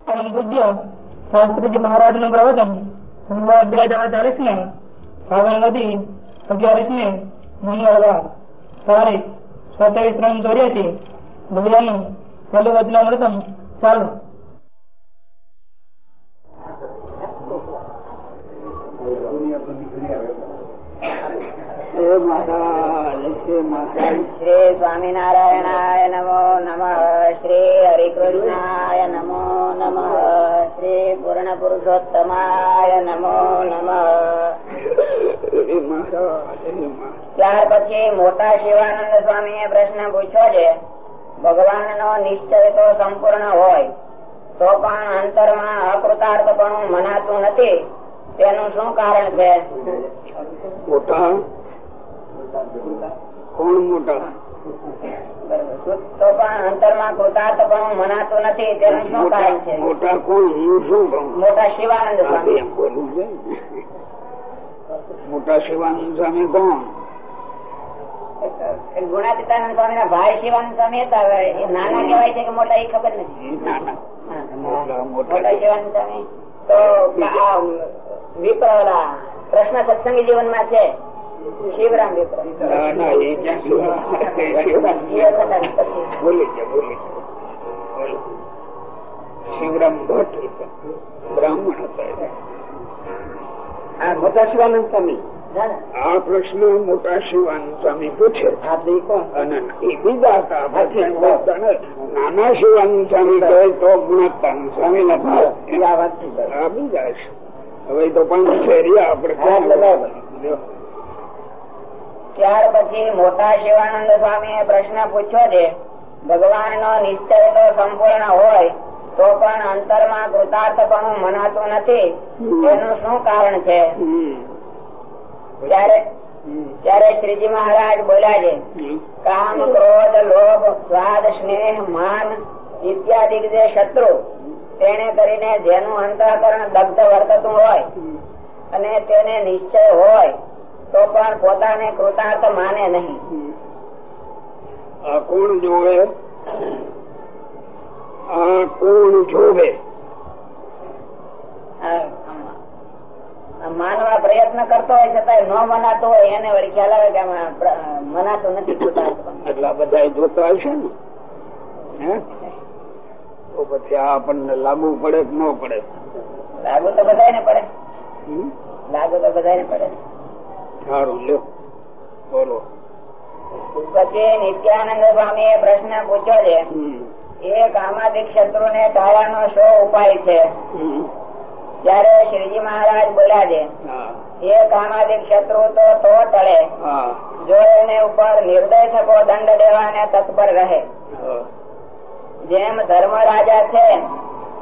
પૂજ્ય શાસ્ત્રીજી મહારાજનું પ્રવચન સંવાદ બે હજાર ચાલીસ ને ફાગણ નદી અગિયારીસ ને મંગળવાર તારીખ સત્યાવીસ ત્રણ ચોર્યાસી ભગવાનનું પહેલું વચનામૃતમ ચાલુ. શ્રી સ્વામિનારાયણાય નમો નમ શ્રી હરિકૃષ્ણાય નમો નમ શ્રી પૂર્ણ પુરુષોત્તમાય નમો નમ ત્યાર પછી મોટા શિવાનંદ સ્વામી પ્રશ્ન પૂછ્યો છે ભગવાન નો નિશ્ચય તો સંપૂર્ણ હોય, તો પણ અંતરમાં અકૃતાર્થપણું મનાતું નથી, તેનું શું કારણ છે? કોણ મોટા? તો પણ અંતરમાં કૃતાર્થપણું મનાતું નથી તેનું શું કારણ છે? મોટા કોણ? હું શું કહું? મોટા શિવાનંદ સ્વામી. એમ બોલવું છે. મોટા શિવાનંદ સ્વામી કોણ? ગુણાતીતાનંદ સ્વામી ના ભાઈ શિવાનંદ સ્વામી હતા એ નાના કહેવાય છે કે મોટા એ ખબર નથી. મોટા શિવાનંદ સ્વામી. તો વિપ્ર સત્સંગી જીવનમાં છે. શિવરામ શિવરામ? ભટ્ટ બ્રાહ્મણ હતા આ મોટા શિવાનંદ સ્વામી? આ પ્રશ્ન મોટા શિવાનંદ સ્વામી પૂછે? અને એ બીજા હતા. નાના શિવાનંદ સ્વામી કહે તો ગુણવત્તાનંદ સ્વામી નથી છે. બીજા હવે તો પણ એટલે બરાબર. જો. ત્યાર પછી મોટા શિવાનંદ સ્વામી પ્રશ્ન પૂછ્યો છે ભગવાન નો નિશ્ચય તો સંપૂર્ણ હોય, તો પણ અંતરમાં કૃતાર્થપણું મનાતું નથી, તેનું શું કારણ છે? ત્યારે શ્રીજી મહારાજ બોલ્યા છે, કામ ક્રોધ, લોભ, સ્વાદ, સ્નેહ, માન ઇત્યાદિ જે શત્રુ, તેને કરીને જેનું અંતઃકરણ દગ્ધ વર્તતું હોય અને તેને નિશ્ચય હોય તો પણ પોતાને કૃતાર્થ માને નહીં. આ કોણ જોવે? આ કોણ જોવે? માનવા પ્રયત્ન કરતો હોય છતાં ન મનાતો હોય એને વળી ખ્યાલ આવે કે મનાતો નથી એટલા બધા જોતા હશે ને? તો પછી આ આપણને લાગુ પડે કે ન પડે? લાગુ તો બધાને પડે? લાગુ તો બધાને પડે. સારું લ્યો. બોલો. નિત્યાનંદ સ્વામી પ્રશ્ન પૂછ્યો છે. એ કામાદિક શત્રુ ને ટાળવાનો શો ઉપાય છે. ત્યારે શ્રીજી મહારાજ બોલ્યા છે એ કામાદિક શત્રુ તો તો ટળે. જો એને ઉપર નિર્દય થકો દંડ દેવાને તત્પર રહે. જેમ ધર્મ રાજા છે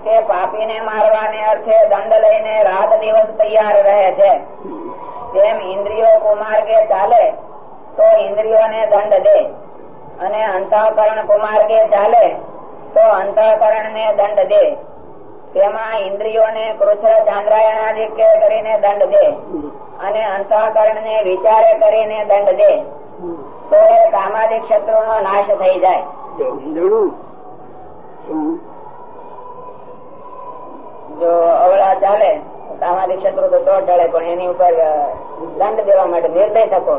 તે પાપીને મારવાને અર્થે દંડ લઈને રાત દિવસ તૈયાર રહે છે. તેમ ઇન્દ્રિયો કુમાર્ગે ચાલે, તો ઇન્દ્રિયોને દંડ દે. અને અંતઃકરણ કુમાર્ગે ચાલે, તો અંતઃકરણને દંડ દે. તેમાં ઇન્દ્રિયોને કૃષ્ણ ચાંદ્રાયણાધિક્ય કરીને દંડ દે. અને અંતઃકરણ ને વિચારે કરીને દંડ દે. તો એ કામાદિક શત્રુનો નાશ થઈ જાય. જો અવળા ચાલે તો શત્રુ તો તો ટળે પણ એની ઉપર દંડ દેવા માટે નિર્દય થકો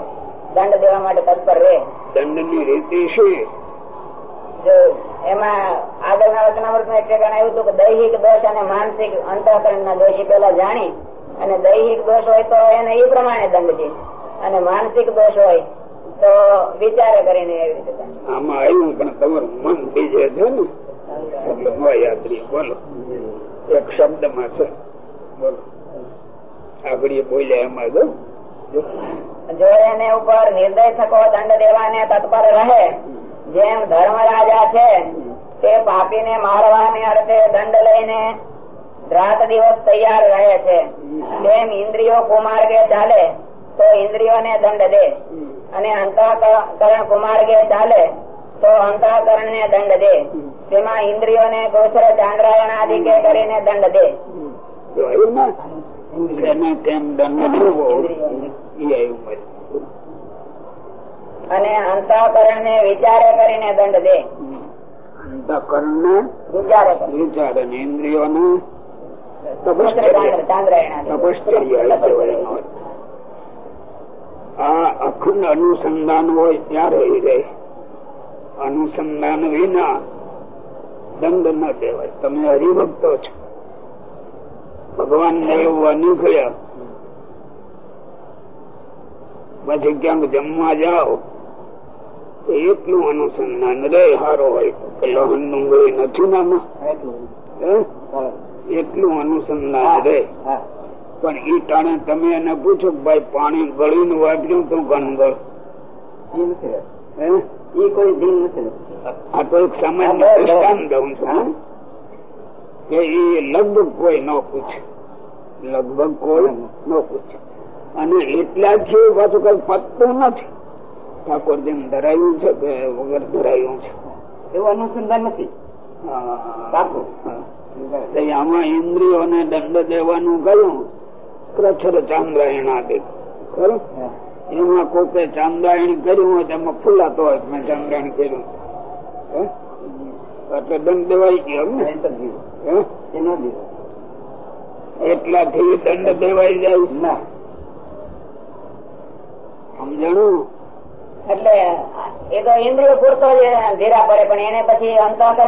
દંડ દેવા માટે તત્પર રહે દંડની રીતિ શું જો એમાં આગળના વચનામૃતમાં ઠેકાણે આવ્યું હતું કે દૈહિક દોષ અને માનસિક અંતઃકરણ ના દોષી પેલા જાણી અને દૈહિક દોષ હોય તો એને એ પ્રમાણે દંડ દે. અને માનસિક દોષ હોય તો વિચારે કરીને એવી રીતે આમાં આવ્યું પણ તમારું મન બીજે છે ને. એટલે યાદ બોલો. એક શબ્દમાં છે. બોલો. આગળ બોલ્યા એમાં જો. જો. એને ઉપર નિર્દય થકો દંડ દેવાને તત્પર રહે, જેમ ધર્મ રાજા છે, તે પાપીને મારવાને અર્થે દંડ લઈને રાત દિવસ તૈયાર રહે છે. તેમ ઇન્દ્રિયો કુમાર્ગે ચાલે, તો ઇન્દ્રિયોને દંડ દે. અને અંતઃકરણ કુમાર્ગે ચાલે તો અંતઃકરણ ને દંડ દે. તેમાં ઇન્દ્રિયોને ગોચર ચાંદ્રાયણ આદિ કે કરીને દંડ દે. ને. અને અંતઃકરણ ને વિચારે કરીને દંડ દે. અંતકરણ ને વિચારે ઇન્દ્રિયો ને. આ અખંડ અનુસંધાન હોય ત્યાં રહી રહે અનુસંધાન વિના દંડ ન દેવાય તમે હરિભક્તો છો. ભગવાન મેળવવા નીકળ્યા પછી ક્યાંક જમવા જાઓ એટલું અનુસંધાન. રે, હારો હોય કે લહન ડુંગળી નથી નામાં? એટલું અનુસંધાન રે. પણ ઈ ટાણે તમે એને પૂછો ભાઈ પાણી ગળીને વાપર્યું તો ગણગળ હે? ઈ કોઈ દિન નથી આ તો એક સામાન્ય હા, દઉં છું. કે એ લગભગ કોઈ ન પૂછે. લગભગ કોઈ ન પૂછે. અને એટલા જ પાછું કઈ પતતું નથી. ઠાકોરજી ધરાયું છે કે વગર ધરાયું છે? એવું અનુસંધાન નથી. આમાં ઇન્દ્રિયોને દંડ દેવાનું કયું પ્રચર ચાંદ્રાયણાદિ ખરું? એમાં કોકે ચાંદ્રાયણ કર્યું હોય તેમાં ફૂલાતો હોય મેં ચાંદ્રાયણ કર્યું. એટલે દંડ દેવાય ગયો એનો એટલાથી દંડ દેવાય જાય ના. સમજણું? એટલે એ તો ઇન્દ્રિય પૂરતો જ ધીરા પડે પણ એને પછી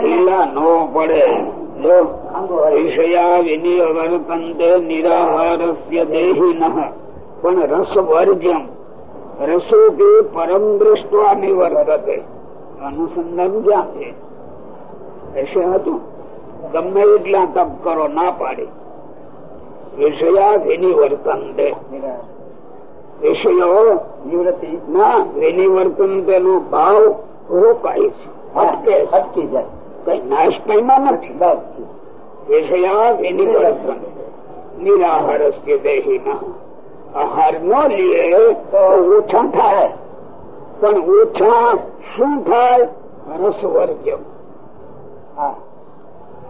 ઢીલા નો પડે. પણ રસ વર્જ્યમ. રસો કે પરમ દૃષ્ટવા નિવર્તતે. અનુસંધાન ક્યાં છે? એસે હતું. ગમે એટલા તપ કરો ના પાડે. વિષયા વિષયો નિવૃત્તિ. ના વિનિવર્તન તેનો ભાવ રોકાય છે. અટકે અટકી જાય. કઈ નાશ પામ્યા નથી. વિષયા વિનિવર્તન. નિરાહારસ્ય દેહીના. આહાર ન લે તો ઓછા થાય. પણ ઓછા શું થાય? રસવર્ગ્ય.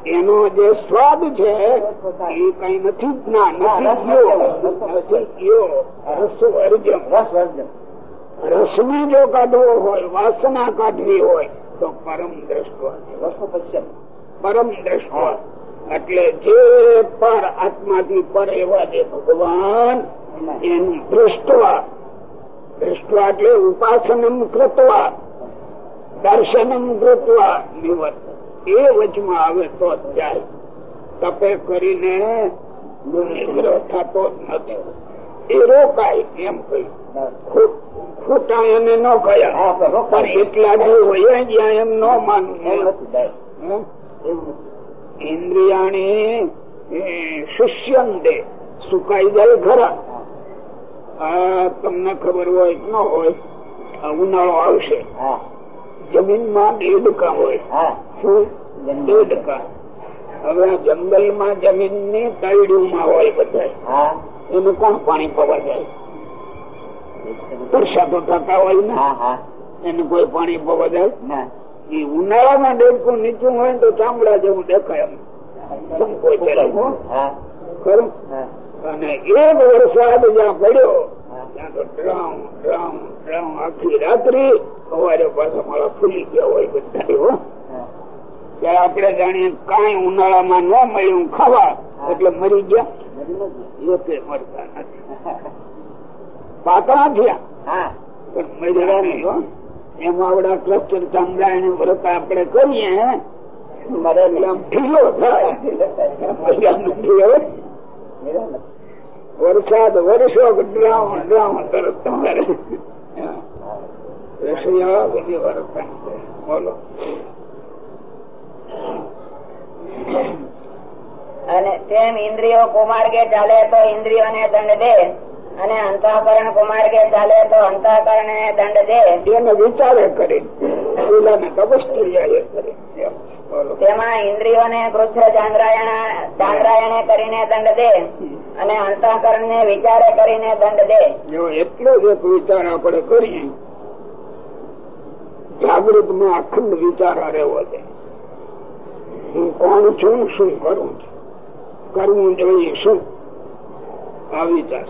એનો જે સ્વાદ છે એ કઈ નથી જ્ઞાન નથી ગયો નથી ગયો રસ વર્ગ્ય રસને જો કાઢવો હોય વાસના કાઢવી હોય તો પરમ પશ્ચિમ પરમ દ્રષ્ટવા એટલે જે પર આત્માથી પર એવા જે ભગવાન એનું દૃષ્ટવા દૃષ્ટવા એટલે ઉપાસનમ કૃતવા દર્શનમ કૃતવા નિવર્ત એ વચમાં આવે તો જાય તપે કરીને નિગ્રહ થતો નથી. એ રોકાય એમ કહ્યું ખોટા એને ન કયા હા પણ એટલા જે હોય જ્યાં એમ ન માનવું ઇન્દ્રિયાણી જાય. હમ? સુકાઈ જાય ખરા. આ તમને ખબર હોય ન હોય ઉનાળો આવશે. હા. જમીનમાં દેડકા હોય. શું? દેડકા હવે જંગલમાં જમીનની તળડીયું માં હોય બધા એનું કોણ પાણી પવા જાય? વરસાદો થતા હોય ને. હા કોઈ પાણી પવા જાય? ના. એ ઉનાળામાં ડેડકું નીચું હોય તો ચામડા જેવું દેખાય એમ. કોઈ ખરું? અને એક વરસાદ જ્યાં પડ્યો. ત્યાં તો ડ્રાઉં ડ્રાઉં ડ્રાઉં આખી રાત્રિ સવારે પાછા મારા ફૂલી ગયા હોય બધા ત્યારે આપણે જાણીએ કઈ ઉનાળામાં ન મળ્યું ખાવા. એટલે મરી ગયા. નથી મરતા નથી. પાતળા થયા. પણ મર્યા નહીં એમાં આવડા ક્લસ્ટર ચાંદ્રાયણ વ્રત આપણે કરીએ મરે એટલે થાય. મર્યા નથી. હવે વરસાદ વર્ષો તમારે રસોઈયા બધી બોલો. અને તેમ ઇન્દ્રિયો કુમાર્ગે ચાલે તો ઇન્દ્રિયોને દંડ દે. અને અંતઃકરણ કુમાર્ગે ચાલે તો અંતઃકરણ ને દંડ દે. એને વિચારે કરી. તેમાં ઇન્દ્રિયો ઇન્દ્રિયોને કૃષ્ણ ચાંદ્રાયણ કરીને દંડ દે. અને અંતઃકરણ ને વિચારે કરીને દંડ દે. એટલો જ એક વિચાર આપણે કરીએ જાગૃતમાં અખંડ વિચાર રહેવો છે. હું કોણ છું શું કરું છું? કરવું જોઈએ શું? આ વિચાર.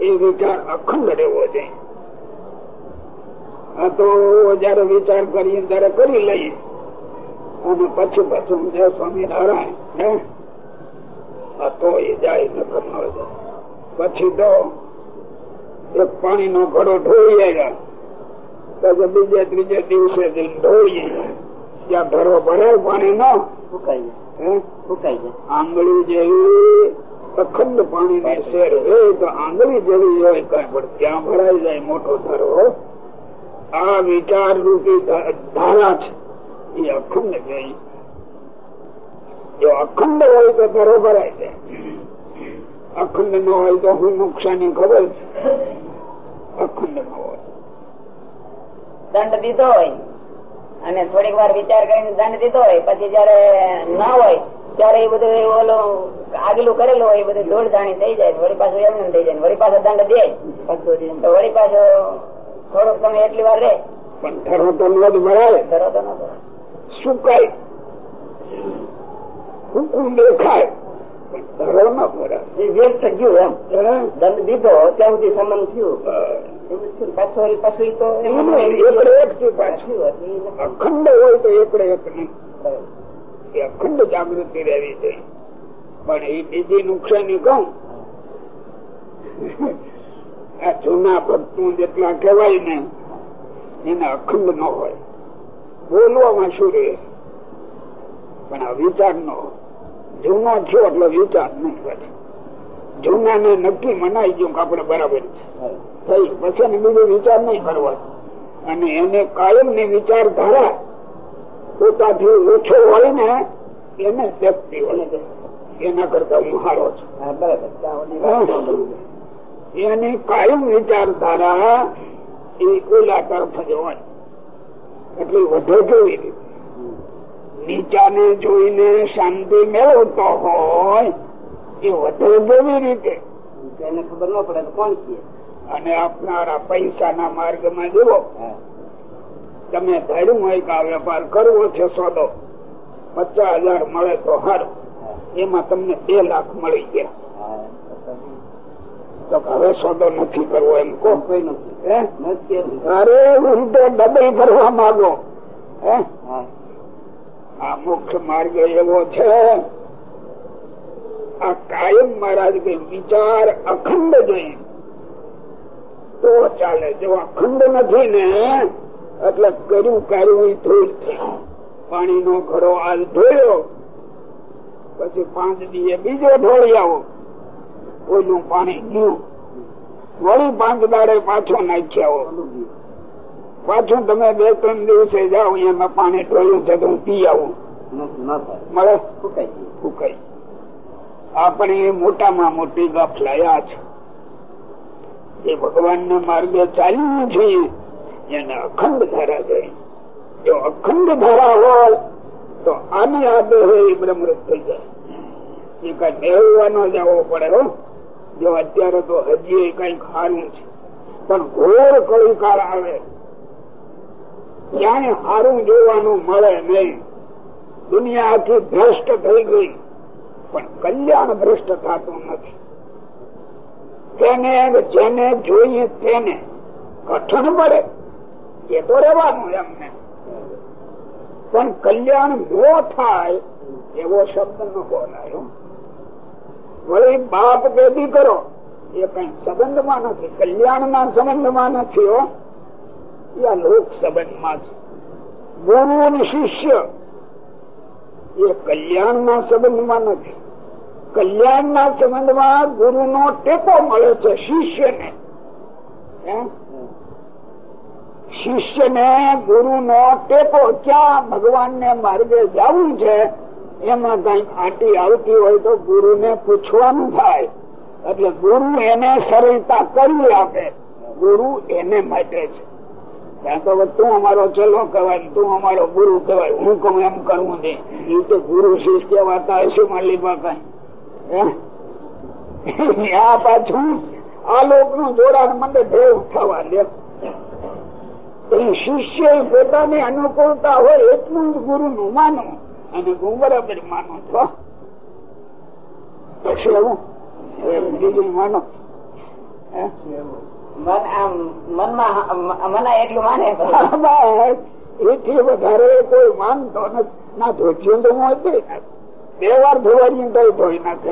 એ વિચાર અખંડ રહેવો છે. આ તો જયારે વિચાર કરીએ ત્યારે કરી લઈએ. અને પછી પાછું જય સ્વામિનારાયણ આ તો એ જાય નકર ન જાય પછી તો એક પાણી નો ઘડો ઢોળી આવ્યા. પછી બીજે ત્રીજે દિવસે ઢોળી ત્યાં ઘરો ભરે પાણી નો ફૂંકાઈ જાય. ફૂંકાઈ જાય. આંગળી જેવી અખંડ પાણી ની શેર હોય તો આંગળી જેવી હોય કઈ, પણ ત્યાં ભરાઈ જાય મોટો ધરો આ વિચાર રૂપી ધારા છે. એ અખંડ જઈ જો અખંડ હોય તો ધરો ભરાય જાય. અખંડ ન હોય તો હું નુકસાની ખબર છે. અખંડ ન હોય. દંડ દીધો હોય. અને થોડીક વાર વિચાર કરીને દંડ દીધો હોય. પછી જયારે ના હોય ત્યારે એ બધું ઓલો આગલું કરેલું હોય એ બધું ધૂળ જાણી થઈ જાય વળી પાછું એમને થઈ જાય વળી પાછો દંડ દે. તો વળી પાછો થોડોક તમે એટલી વાર રે. પણ ધરો તો ન જ ધરો તો ન સુકાય સૂકું દેખાય. ધરો ન ભરાય વ્યર્થ ગયું એમ. દંડ દીધો ત્યાં સુધી સંબંધ થયું. પાછો પાછું તો. એકડે એક પાછું. પાછું અખંડ હોય તો એકડે એક નહીં. એ અખંડ જાગૃતિ રહેવી જોઈએ પણ એ બીજી નુકસાની કહું આ જૂના ભક્તો જેટલા કહેવાય ને એને અખંડ ન હોય. બોલવામાં શું રહે? પણ આ વિચાર નો. જૂનો થયો એટલે વિચાર નહીં પછી જૂના ને નક્કી મનાઈ ગયું કે આપડે બરાબર થઈ પછી બીજો વિચાર નહીં કરવાનો. અને એને કાયમની વિચારધારા પોતાથી ઓછો હોય ને એને વ્યક્તિ એના કરતા હું હારો છું. એની કાયમ વિચારધારા એ ઓલા તરફ જ હોય. એટલે વધે કેવી રીતે? નીચાને જોઈને શાંતિ મેળવતો હોય એ વધુ કેવી રીતે? એને ખબર ન પડે કોણ છે અને આપનારા પૈસાના માર્ગમાં જુઓ. તમે ધાર્યું હોય કે આ વેપાર કરવો છે સોદો પચાસ હજાર મળે તો સારું એમાં તમને બે લાખ મળી ગયા. તો હવે સોદો નથી કરવો એમ કો કોઈ નથી. હે? નથી ડબલ કરવા માંગો. હે. આ મુખ્ય માર્ગ એવો છે આ કાયમ મહારાજ કે વિચાર અખંડ જોઈએ. તો ચાલે જો અખંડ નથી ને એટલે કર્યું કાર્યું ધૂળ થઈ પાણી નો ઘડો આજ ધોયો. પછી પાંચ દીએ બીજો ઢોળી આવો. ઓલું પાણી ગયું વળી પાંચ દાડે પાછો નાખ્યા પાછું તમે બે ત્રણ દિવસે જાઓ, એમાં પાણી ઢોળ્યું છે તો હું પી આવું. થાય મળે? ફૂંકાઈ આપણે મોટામાં મોટી ગફલાયા છે. એ ભગવાન ના માર્ગે ચાલ્યું છે એને અખંડ ધારા જાય જો અખંડ ધારા હોય, તો આની આદે હોય એ બ્રહ્મૃત થઈ જાય. એ કઈ મેળવવાનો જવો પડે હો. જો અત્યારે તો હજી કઈ ખારું છે. પણ ઘોર કળીકાર આવે. ક્યાંય સારું જોવાનું મળે નહીં. દુનિયા આખી ભ્રષ્ટ થઈ ગઈ. પણ કલ્યાણ ભ્રષ્ટ થતું નથી. તેને જેને જોઈએ તેને કઠણ પડે. એ તો રહેવાનું એમને પણ કલ્યાણ નો થાય એવો શબ્દ ન બોલાયો. વળી બાપ કે દીકરો, એ કઈ સંબંધમાં નથી કલ્યાણ ના સંબંધમાં નથી હો. આ લોક સંબંધમાં છે. ગુરુ અને શિષ્ય, એ કલ્યાણ ના સંબંધમાં નથી. કલ્યાણ ના સંબંધમાં ગુરુ નો ટેકો મળે છે શિષ્યને. હે? શિષ્યને ગુરુ નો ટેકો ક્યાં ભગવાન ને માર્ગે જવું છે, એમાં કઈ આંટી આવતી હોય તો ગુરુ ને પૂછવાનું થાય. એટલે ગુરુ એને સરળતા કરી આપે. ગુરુ એને માટે છે. ત્યાં તો તું અમારો ચલો કહેવાય, તું અમારો ગુરુ કહેવાય, હું કહું એમ કરવું નહીં. એ તો ગુરુ શિષ્ય વાતા હશે માલિકા કઈ. આ પાછું આ લોકનું જોડાણ મને ભેવ થવા દે. તો એ શિષ્ય પોતાની અનુકૂળતા હોય એટલું જ ગુરુ નું માનું. અને હું બરાબર માનું એવું બીજું માનો. એથી વધારે કોઈ માનતો નથી. ના ધોચ્યું તો હું ધોઈ બે વાર ધોવાડી તો ધોઈ નાખે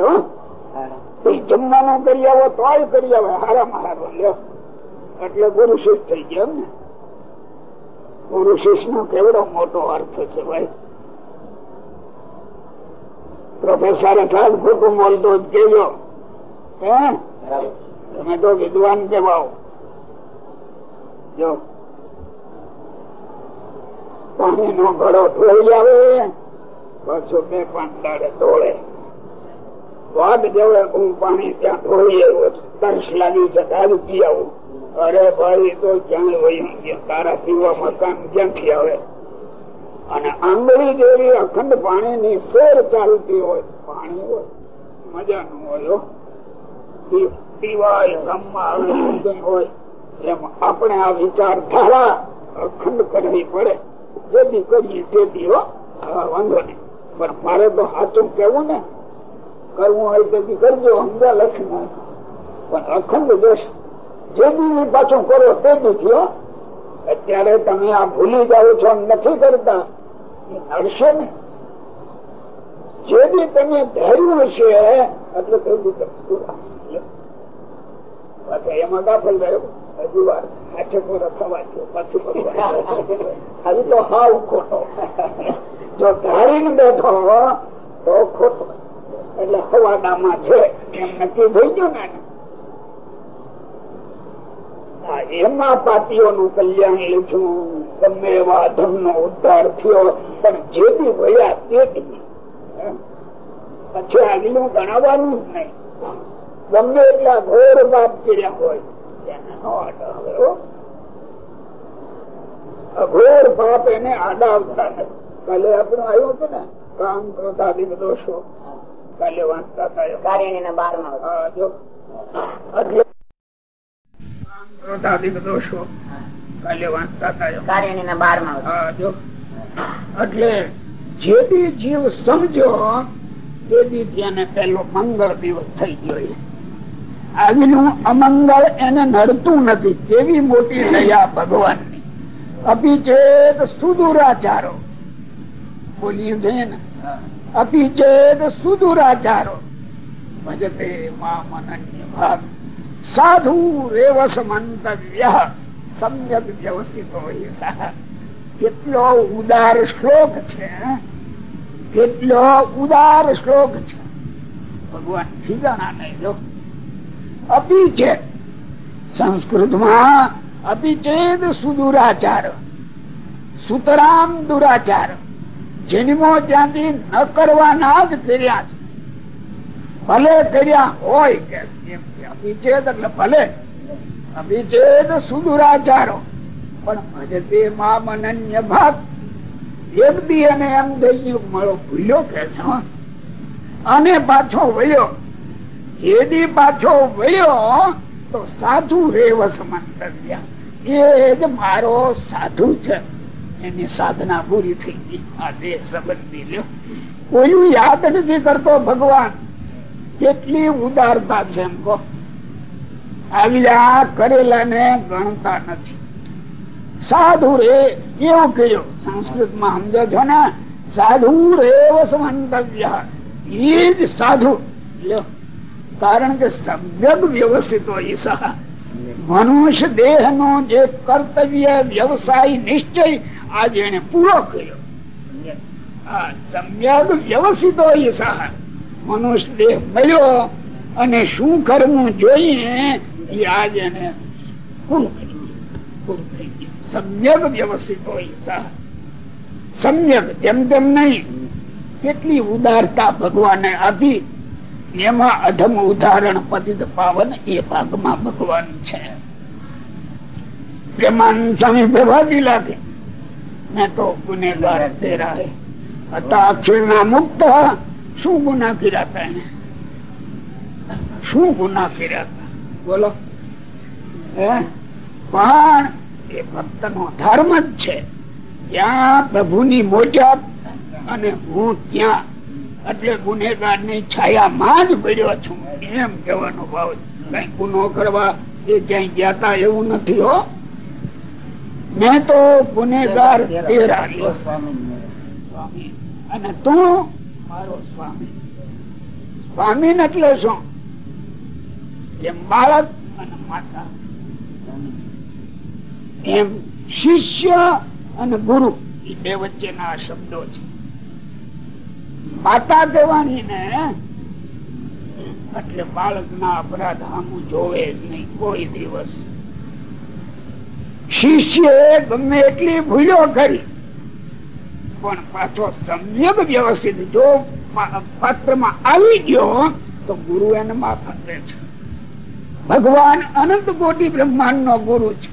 જમવાનું કરી આવો તોય કરી આવે. હારામાં હારો. લ્યો. એટલે ગુરુ શિષ્ય થઈ ગયા ને. ગુરુ નો કેવડો મોટો અર્થ છે ભાઈ? પ્રોફેસર સાહેબ ખોટું બોલતો જ કેજો તમે તો વિદ્વાન કેવાઓ જો. પાણી નો ઘડો ઢોળી આવે, પાછો બે પાંચ દાડે દોડે વાઘ જેવે હું પાણી ત્યાં ઢોળી આવ્યો તરસ લાગી છે દારૂ પી આવું. અરે ભાઈ તો ક્યાંય વહી તારા પીવા મકાન ક્યાંથી આવે? અને આંગળી જેવી અખંડ પાણી ની ફેર ચાલતી હોય. પાણી હોય. મજાનું હોય પીવાય હોય. એમ આપણે આ વિચાર ધારા અખંડ કરવી પડે. જેથી કરીએ તેથી, હો. વાંધો નહીં. પણ મારે તો સાચું કેવું ને, કરવું હોય તેથી કરજો સમજા લક્ષ્મી પણ અખંડ દેશ જે દીવી પાછું કરો તે દીથી અત્યારે તમે આ ભૂલી જાઓ છો નથી કરતા. નડશે ને? જે બી તમે ધર્યું હશે, એટલે તે એમાં દાખલ રહ્યો? હજુ વાર. હાથે પૂરો થવા છે પાછું હજુ તો હાવ ખોટો. જો ધારીને બેઠો તો ખોટો. એટલે હવાડામાં છે. એમ નક્કી થઈ ગયું ને? એમાં પાટીઓનું કલ્યાણ લીધું. ગમે એવા ધન નો ઉદ્ધાર થયો પણ જે બી વયા તે પછી આગલું ગણાવવાનું જ નહીં. ગમે એટલા ઘોર બાપ કર્યા હોય અઘોર બાપ એને આડાવતા નથી. કાલે આપણું આવ્યું હતું ને કામ ક્રોધાદિક દોષો કાલે વાંચતા હતા કાર્યની બારમાં ક્રોધાદિક દોષો કાલે વાંચતા હતા માં જો. એટલે જે બી જીવ સમજો તે બી ત્યાં પેલો મંગળ દિવસ થઈ ગયો આજનું અમંગળ એને નડતું નથી. કેવી મોટી દયા ભગવાનની. અભિચેત સુદુરાચારો. બોલીએ છીએ ને? અભિચેત સુદુરાચારો. ભજતે મામનન્ય ભાગ. સાધુ રેવસ મંતવ્ય સમ્યક વ્યવસ્થિતો કેટલો ઉદાર શ્લોક છે કેટલો ઉદાર શ્લોક છે ભગવાન ખીજાના નહીં જો અપિચેત સંસ્કૃતમાં અપિચેદ સુદુરાચાર સુતરામ દુરાચાર જન્મો ત્યાંથી ન કરવાના જ કર્યા છે ભલે કર્યા હોય કે અભિચેદ એટલે ભલે અભિચેદ સુદુરાચારો, પણ ભજતે માં અનન્ય ભાગ. એક દી અને એમ થઈ મળો, ભૂલ્યો કે છો? અને પાછો વયો જેદી પાછો વયો તો સાધુ રેવસ મંતવ્ય એ જ મારો સાધુ છે. એની સાધના પૂરી થઈ ગઈ. આ દેહ સંબંધી લ્યો. કોઈ યાદ નથી કરતો ભગવાન. કેટલી ઉદારતા છે એમ કહો. આગલા કરેલા ને ગણતા નથી. સાધુ રે એવું કહ્યું? સંસ્કૃતમાં સમજો છો ને. સાધુ રેવ મંતવ્ય એ જ સાધુ. લ્યો. કારણ કે સમ્યક વ્યવસ્થિત હોય સહ મનુષ્ય દેહ નો જે કર્તવ્ય વ્યવસાય નિશ્ચય આજે એને પૂરો કર્યો. સમ્યક વ્યવસ્થિત હોય સહ મનુષ્ય દેહ મળ્યો અને શું કરવું જોઈએ એ આજ એને પૂરું કરી પૂરું કરી સમ્યક વ્યવસ્થિત હોય સમ્યક તેમ તેમ નહીં, કેટલી ઉદારતા ભગવાને આપી. એમાં અધમ ઉદાહરણ પતિત પાવન એ ભાગમાં ભગવાન છે. પ્રેમાન સ્વામી ભેવાદી લાગે. મેં તો ગુનેગાર તેરા હતા અક્ષર ના મુક્ત શું ગુના કર્યા હતા એને? શું ગુના કર્યા હતા? બોલો. પણ એ ભક્ત નો ધર્મ જ છે. ત્યાં પ્રભુની મોજબ અને હું ત્યાં એટલે ગુનેગારની છાયામાં જ પડ્યો છું. એમ કેવાનો ભાવ કઈ ગુનો કરવા એ ક્યાંય ગયા તા એવું નથી હો. મેં તો ગુનેગાર તેરા અને તું મારો સ્વામી. સ્વામી એટલે શું? એમ બાળક અને માતા. એમ શિષ્ય અને ગુરુ, એ બે વચ્ચેના શબ્દો છે. માતા કહેવાની ને એટલે બાળક ના અપરાધ આમું જોવે જ નહીં કોઈ દિવસ. શિષ્ય ગમે એટલી ભૂલો કરી પણ પાછો સમ્યક વ્યવસ્થિત જો પાત્રમાં આવી ગયો, તો ગુરુ એને માફ આપે છે. ભગવાન અનંત કોટી બ્રહ્માંડ નો ગુરુ છે.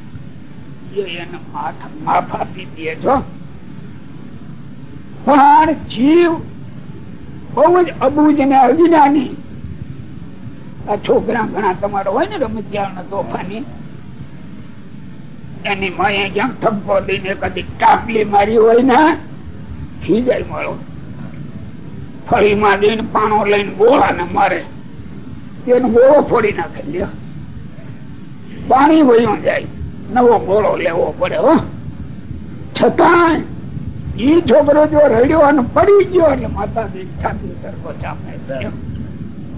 ને અજ્ઞાની. આ છોકરા ઘણા તમારો હોય ને રમતિયાળ તોફાની. એની માએ ક્યાંક ઠપકો દઈને કદી કાપલી મારી હોય ને દઈને પાણો વયું જાય, નવો ગોળો લેવો પડે છતાં ઈ છોકરો જો રડ્યો અને પડી ગયો એટલે માતાજી છાતી સરખો ચાપે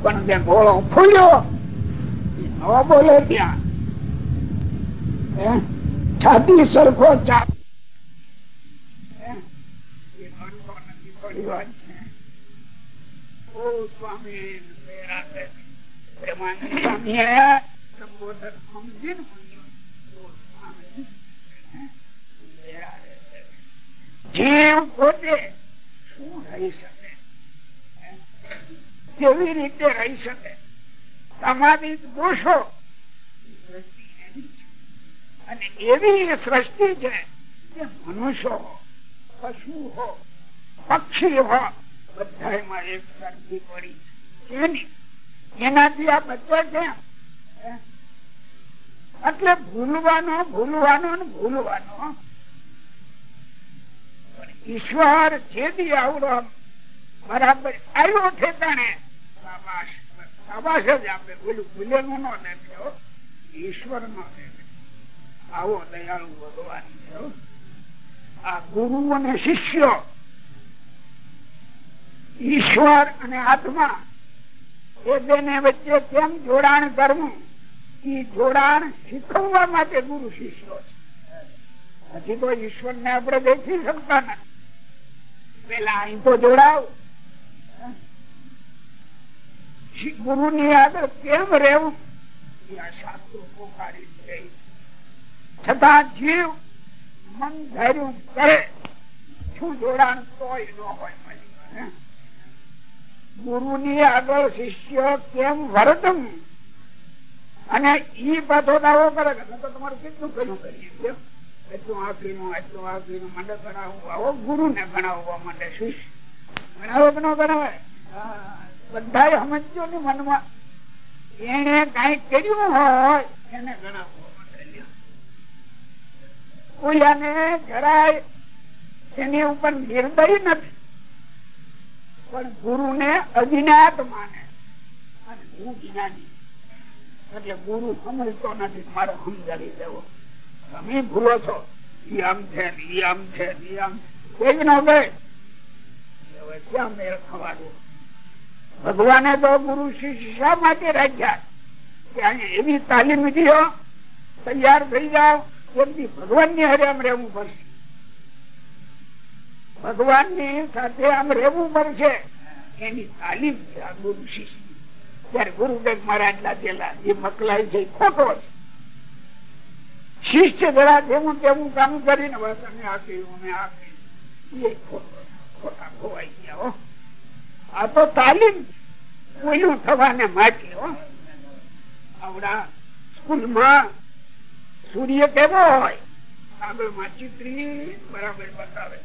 પણ ત્યાં ગોળો ફૂલ્યો નવા બોલે ત્યાં. છાતી સરખો ચાપ શું રહી શકે? કેવી રીતે રહી શકે? તમારી દોષો અને એવી સૃષ્ટિ છે કે મનુષ્યો પશુ હો. પક્ષી બધા એક સરખી પડી. એની એનાથી આ બચ્ચો કેમ એટલે ભૂલવાનો ભૂલવાનો ભૂલવાનો. ઈશ્વર જેથી આવડો બરાબર આવ્યો ઠેકાણે, સાબાશ. સાબાશ જ આપે. બોલું ભૂલેલું નો દેખ્યો ઈશ્વર નો આવો દયાળુ ભગવાન આ ગુરુ અને શિષ્યો ઈશ્વર અને આત્મા એ બેને વચ્ચે કેમ જોડાણ કરવું? એ જોડાણ શીખવવા માટે ગુરુ શિષ્યો છે. હજી તો ઈશ્વર ને આપણે દેખી શકતા નથી. પેલા અહીં તો જોડાવ. ગુરુ ની આગળ કેમ રહેવું? છતાં જીવ મન ધાર્યું કરે. શું જોડાણ તોય ન હોય. ગુરુ ની આગળ શિષ્ય કેમ વર્તન અને ઈ પાછો દાવો કરે કે તો તમારું કેટલું કર્યું કરીએ એટલું આખરીનું એટલું આખરીનું મને ગણાવવું આવો ગુરુ ને ગણાવવા માટે શિષ્ય. ગણાવે કે ન ગણાવે? બધા સમજો ને મનમાં. એને કઈ કર્યું હોય, એને ગણાવવા માટે કોઈને જરાય એની ઉપર નિર્દય નથી. પણ ગુરુ ને અજ્ઞાત માને. અને હું જ્ઞાની. એટલે ગુરુ સમજતો નથી, મારે સમજાવી દેવો. તમે ભૂલો છો. ઈ આમ છે ઈ આમ છે ઈ આમ કોઈ ન ગયે ક્યાં મેળ થવાનું ભગવાને તો ગુરુ શિષ્ય માટે રાખ્યા? કે અહીંયા એવી તાલીમ દો તૈયાર થઈ જાઓ. ભગવાનની હરે આમ રહેવું પડશે. ભગવાનની સાથે આમ રહેવું પડશે એની તાલીમ છે આ ગુરુ શિષ્ય. ત્યારે ગુરુદેવ મહારાજ લાદેલા એ મકલાય છે ખોટો છે. શિષ્ય જરા જેવું તેવું કામ કરીને બસ અમે ખોવાઈ ગયા આ તો તાલીમ કોઈનું થવાને માટે, હો. આવડા સ્કૂલમાં સૂર્ય કેવો હોય? આગળમાં ચિત્રી બરાબર બતાવે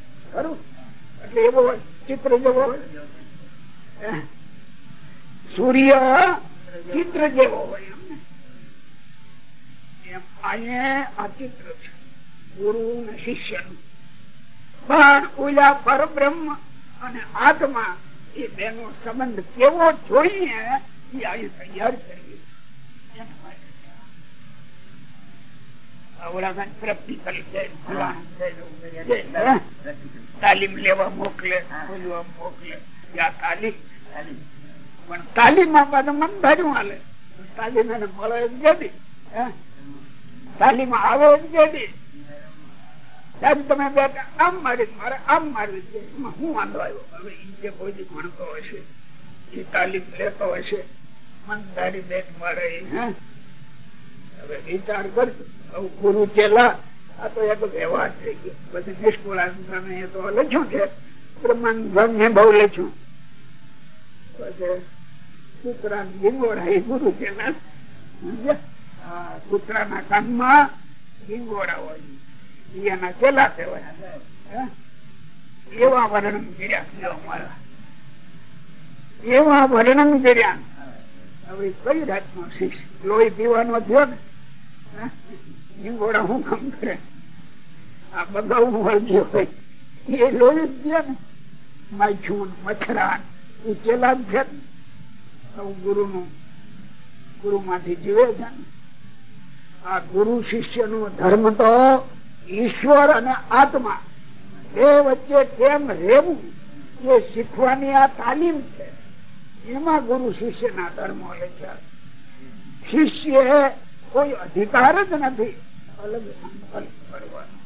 સૂર્ય ચિત્ર જેવો હોય અહીંયા આ ચિત્ર છે. ગુરુ ને શિષ્ય. પણ ઓલા પરબ્રહ્મ અને આત્મા એ બેનો સંબંધ કેવો જોઈએ એ અહીં તૈયાર કરીએ પ્રેક્ટિકલ તાલીમ લેવા મોકલે બોલવા મોકલે. આ તાલીમ? પણ તાલીમમાં મન ધાર્યું હાલે. તાલીમ એને મળે જતી તાલીમ આવે જ ગેડી સાહેબ તમે બેટા આમ મારી મારે આમ મારવી છે. હું વાંધો આવ્યો? હવે એ જે કોઈ ભણતો હશે એ તાલીમ લેતો હશે. મનદારી બેટ મારે હવે વિચાર કરજો. ગુરુ ચેલા આ તો એક વ્યવહાર થઈ ગયો બધી નિષ્કુળા તમે તો લખ્યું છે, બ્રહ્માંડ બહુ લખ્યું. પછી કૂતરા ગીંગોડા એ ગુરુ ચેલા કૂતરાના કાનમાં ગીંગોડા હોય. એના ચેલા કહેવાય. એવા વર્ણન કર્યા છે અમારા. એવા વર્ણન કર્યા. હવે કઈ રાતનો શિક્ષ? લોહી પીવાનો થયો ને ગીંગોડા હું કામ કરે? આ બગાવું વળગ્યો હોય. એ લોહી છે ને. માછું મચ્છરા એ જ છે ને. ગુરુ નું ગુરુ જીવે છે આ ગુરુ શિષ્ય નો ધર્મ તો ઈશ્વર અને આત્મા. એ વચ્ચે કેમ રહેવું? એ શીખવાની આ તાલીમ છે. એમાં ગુરુ શિષ્ય ના ધર્મો છે. શિષ્ય કોઈ અધિકાર જ નથી. અલગ સંકલ્પ કરવાનો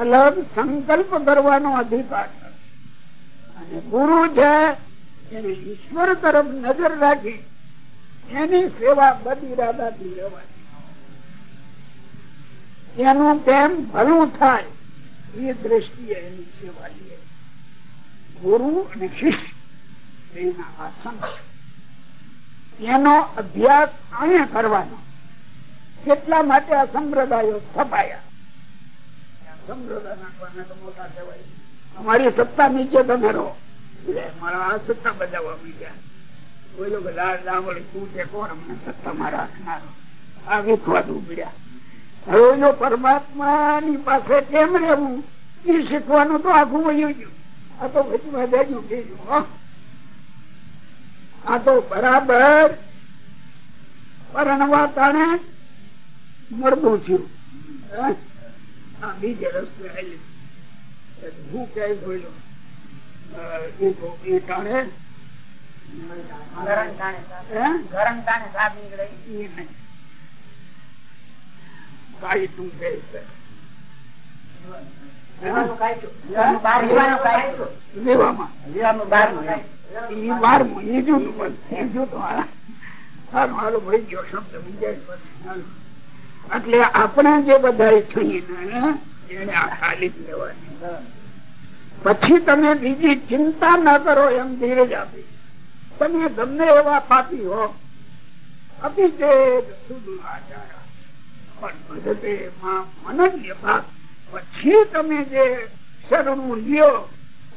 અલગ સંકલ્પ કરવાનો અધિકાર. અને ગુરુ છે, એને ઈશ્વર તરફ નજર રાખી એની સેવા બધી ઇરાદાથી લેવાની. એનું કેમ ભલું થાય એ દ્રષ્ટિએ એની સેવા લે ગુરુ અને શિષ્ય એના આસન એનો અભ્યાસ અહીંયા કરવાનો. કેટલા માટે આ સંપ્રદાયો સ્થપાયા. સંપ્રદાય અમારી સત્તા નીચે તમે રહો. મારા આ સત્તા બજાવવા મીડ્યા. કોઈ લોકો લાલ દાવડી તું છે કોણ? અમને સત્તામાં રાખનારો. આ વિખવાદું જો પરમાત્મા ની પાસે કેમ રહેવું? એ શીખવાનું તો આખું વયું ગયું. આ તો વચમાં જયું બીજું આ તો બરાબર પરણવા તાણે મળવું થયું. બીજે રસ્તે આવી હું ક્યાંય બોલ્યો એ ટાણે? ગરમ ટાણે સાપ નીકળે. કાઈ તું કહે છે. એટલે આપણે જે બધા લેવાની. પછી તમે બીજી ચિંતા ના કરો એમ ધીરજ આપી. તમે ગમે એવા પાપી હો મનન્ય પછી તમે જે શરણું લ્યો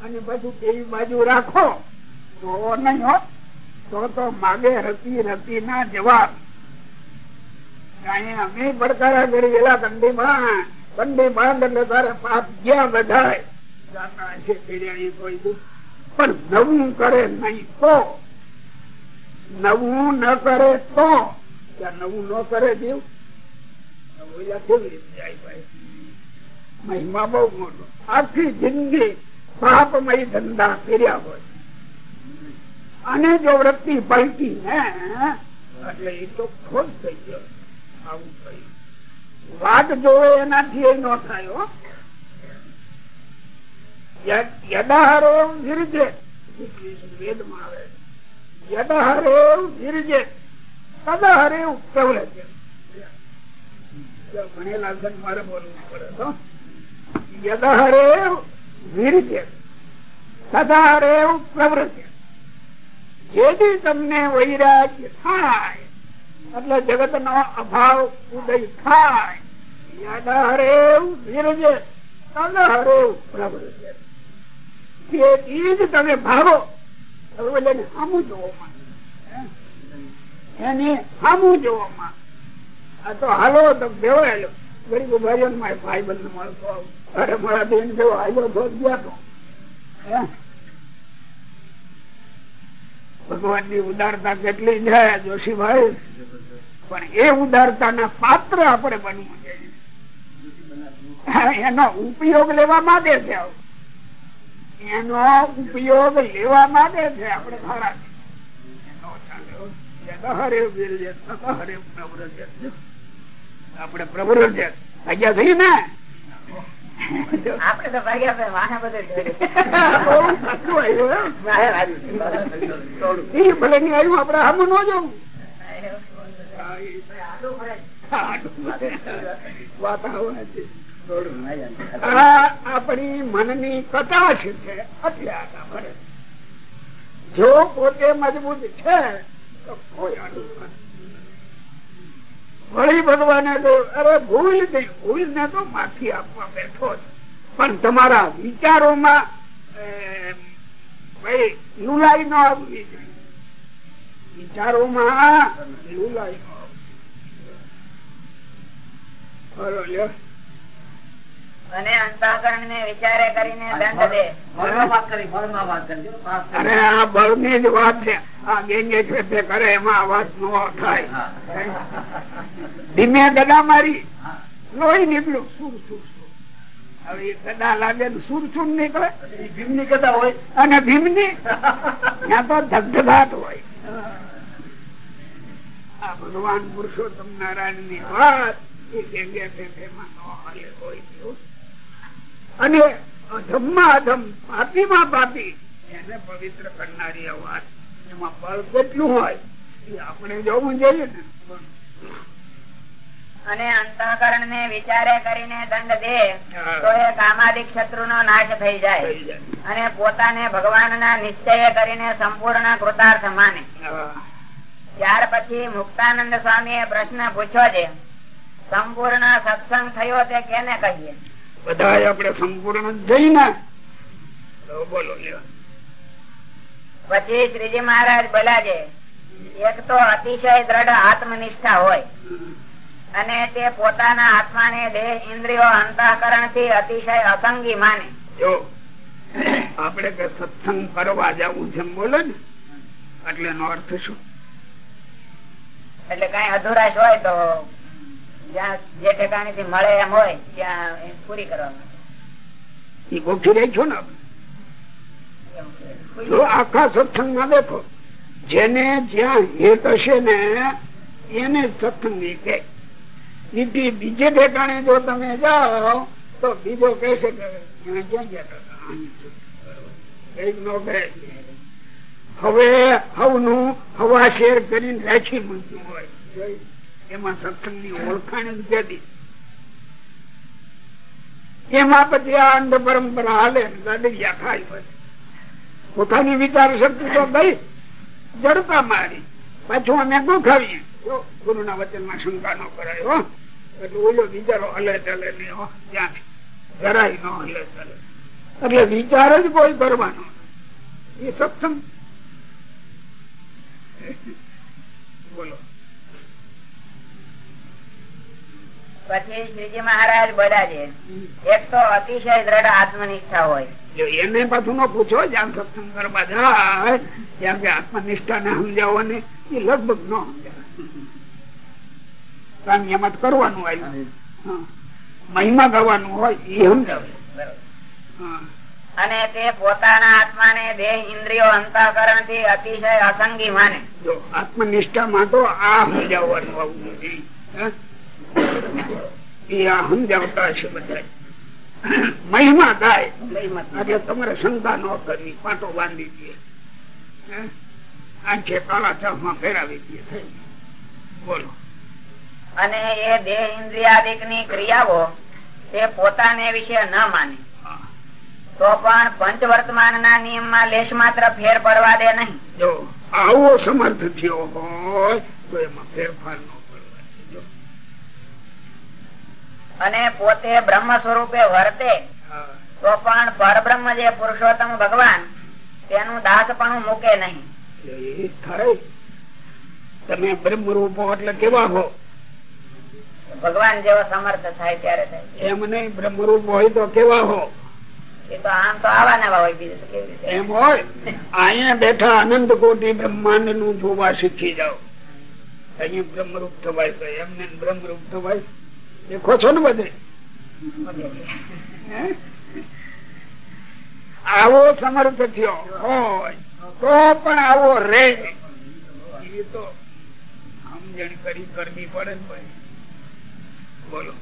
અને બધું કેવી બાજુ રાખો, તો નહીં હો, તો તો માગે રતી રતી ના જવાબ. પાપ પણ નવું કરે નહીં તો. નવું ન કરે તો. નવું ન કરે જીવ. કેવી રીતે મહિમા બહુ મોટો. આખી જિંદગી પાપમય ધંધા કર્યા હોય. અને જો વૃત્તિ પલટી ને એટલે એ તો ખોટ થઈ ગયો. વાટ જોવે એનાથી એ ન થાય યદાહરે મારે બોલવું પડે તો યદહરે વીરજે. તદાહરે પ્રવૃત્તિ જેથી તમને વૈરાગ્ય થાય, એટલે જગત નો અભાવ ઉદય થાય. યદહરે વીરજે તમે ભાગો હવે સામું જોવામાં એને આ તો હાલો, તો ભેવાયેલો ગરીબ ભાઈઓ ભાઈ બંધ મળતો અરે મારા બેન જેવો હાલો તો ગયા તો. ભગવાનની ઉદારતા કેટલી છે, જોશીભાઈ. પણ એ ઉદારતાના પાત્ર આપણે બનવું એનો ઉપયોગ લેવા માંગે છે એનો ઉપયોગ લેવા માંગે છે આપણે ખરા છે. આપણે પ્રવૃત્ત ભાગ્યા થઈ ને? આપડે તો ભાગ્યા વાહે બધું ભલે ની આવ્યું આપડે આમ ન જવું આપણી મનની કટાશ છે? અત્યારે જો પોતે મજબૂત છે, તો કોઈ વળી ભગવાને તો, અરે ભૂલ ગઈ ભૂલ ને તો માફી આપવા બેઠો પણ તમારા વિચારોમાં ભાઈ લુલાઈ ન આવવી જોઈએ. વિચારોમાં લુલાઈ ન આવવી અને વિચારે કરીને દંડ દે. અરે આ બળની જ વાત છે. આ ગેંગે કરે એમાં વાત ન થાય. ધીમે ગદા મારી લોહી નીકળ્યું સુર સુર હવે ગદા લાગે સુર સુર નીકળે. ભીમની ગદા હોય? અને ભીમની ત્યાં તો ધગધગાટ હોય. આ ભગવાન પુરુષોત્તમ નારાયણની વાત એ ગેંગે ખેતેમાં ન હોય અને અધમમાં અધમ પાપીમાં પાપી એને પવિત્ર કરનારી આ વાત એમાં બળ કેટલું હોય એ આપણે જોવું જોઈએ ને. અને અંતઃકરણ ને વિચારે કરીને દંડ દે તો એ કામાદિક શત્રુ નો નાશ થઈ જાય. અને પોતાને ભગવાન ના નિશ્ચય કરીને સંપૂર્ણ કૃતાર્થ માને. ત્યાર પછી મુક્તાનંદ સ્વામી એ પ્રશ્ન પૂછ્યો છે સંપૂર્ણ સત્સંગ થયો તે કેને કહીએ? બધા આપણે સંપૂર્ણ જઈને બોલો પછી શ્રીજી મહારાજ બોલ્યા છે એક તો અતિશય દ્રઢ આત્મનિષ્ઠા હોય અને તે પોતાના આત્માને દેહ ઇન્દ્રિયો અંતઃકરણથી અતિશય અસંગી માને. જો આપણે કે સત્સંગ કરવા જવું છે બોલે ને એટલે એનો અર્થ શું? એટલે કઈ અધુરાશ હોય તો જ્યાં મળે એમ હોય, ત્યાં પૂરી કરવામાં આખા દેખો, જેને જ્યાં હેત હશે ને, એને સત્સંગ બીજી ઠેકાણે જો તમે જાઓ, તો બીજો કહેશે કે હવે હવનું હવા શેર કરીને રાખી મૂક્યું હોય. એમાં સત્સંગની ઓળખાણ જ કરી એમાં પછી આ અંધ પરંપરા હાલે ગાડરિયા ખાય પછી. પોતાની વિચાર શક્તિ તો ગઈ. જડતા મારી. પાછું અમે ગોખાવીએ ગુરુ ના વચનમાં શંકા ન કરાય એટલે ઓલો વિચારો હલે ચલે નહીં, હો. ત્યાંથી. જરાય ન હલે ચલે. એટલે વિચાર જ કોઈ કરવાનો એ સત્સંગ. પછી શ્રીજી મહારાજ બોલ્યા છે એક તો અતિશય દ્રઢ આત્મનિષ્ઠા હોય. એને બધું ન પૂછો જ્યાં સત્સંગ કરવા જાય કે આત્મનિષ્ઠા ને સમજાવો ને એ લગભગ ન સમજાવે. એમાં કરવાનું આવ્યું મહિમા કરવાનું હોય એ સમજાવે. અને તે પોતાના આત્માને દેહ ઇન્દ્રિયો અંતઃકરણથી અતિશય અસંગી માને. જો આત્મનિષ્ઠામાં તો આ સમજાવવાનું આવું એ આ સમજાવતા છે બધા મહિમા ગાય એટલે તમારે શંકા ન કરવી પાટો બાંધી દે આંખે કાળા ચામાં ફેરાવી દે બોલો. અને એ દેહ ઇન્દ્રિયાદિકની ક્રિયાઓ તે પોતાને વિશે ન માને. તો પણ પંચ વર્તમાન ના નિયમમાં લેશ માત્ર ફેર પડવા દે નહીં. જો આવો સમર્થ થયો હોય તો એમાં ફેરફાર ન અને પોતે બ્રહ્મ સ્વરૂપે વર્તે તો પણ પરબ્રહ્મ જે પુરુષોત્તમ ભગવાન તેનું દાસપણું મૂકે નહીં. તમે બ્રહ્મ રૂપો એટલે કેવા હો? ભગવાન જેવો સમર્થ થાય ત્યારે થાય. એમ નહીં બ્રહ્મ રૂપ હોય તો કેવા હો? એ તો આમ તો આવા નવા હોય બીજું કેવી એમ હોય? અહીંયા બેઠા અનંત કોટી બ્રહ્માંડનું જોવા શીખી જાઓ. અહીંયા બ્રહ્મરૂપ થવાય તો એમને બ્રહ્મરૂપ થવાય. દેખો છો ને બધે? આવો સમર્થ થયો હોય તો પણ આવો રે. એ તો સમજણ કરી કરવી પડે ને ભાઈ. બોલો.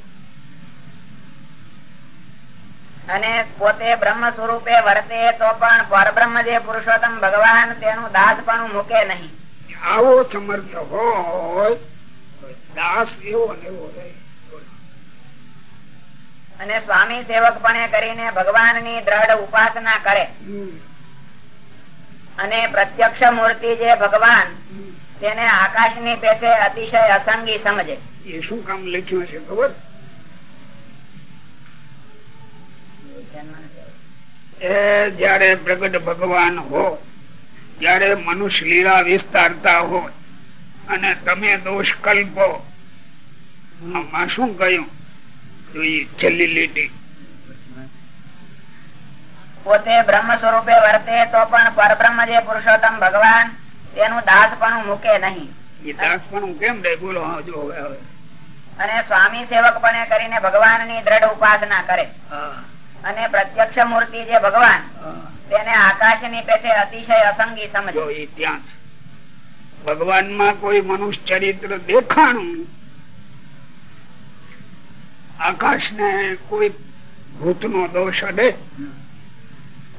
અને પોતે બ્રહ્મ સ્વરૂપે વર્તે તો પણ પરબ્રહ્મ જે પુરુષોત્તમ ભગવાન તેનું દાસ પણ મૂકે નહીં. આવો સમર્થ હોય દાસ એવો ને એવો રહે. અને સ્વામી સેવક પણ કરીને ભગવાનની દ્રઢ ઉપાસના કરે. અને પ્રત્યક્ષ મૂર્તિ જે ભગવાન તેને આકાશની પેઠે અતિશય અસંગી સમજે. એ શું કામ લખ્યું છે ખબર? એ જયારે પ્રગટ ભગવાન હો ત્યારે મનુષ્ય લીલા વિસ્તારતા હોય, અને તમે દોષ કલ્પો આમાં શું કહ્યું? તો છેલ્લી લીટી. પોતે બ્રહ્મ સ્વરૂપે વર્તે તો પણ પરબ્રહ્મ જે પુરુષોત્તમ ભગવાન તેનું દાસ પણ મૂકે નહીં. એ દાસ કેમ રે બોલો જો હવે હવે. અને સ્વામી સેવકપણે કરીને ભગવાનની દ્રઢ ઉપાસના કરે. અને પ્રત્યક્ષ મૂર્તિ જે ભગવાન તેને તેને આકાશની પેઠે અતિશય અસંગી સમજો. એ ત્યાં ભગવાનમાં કોઈ મનુષ્ય ચરિત્ર દેખાણું આકાશ ને કોઈ ભૂત નો દોષ અડે?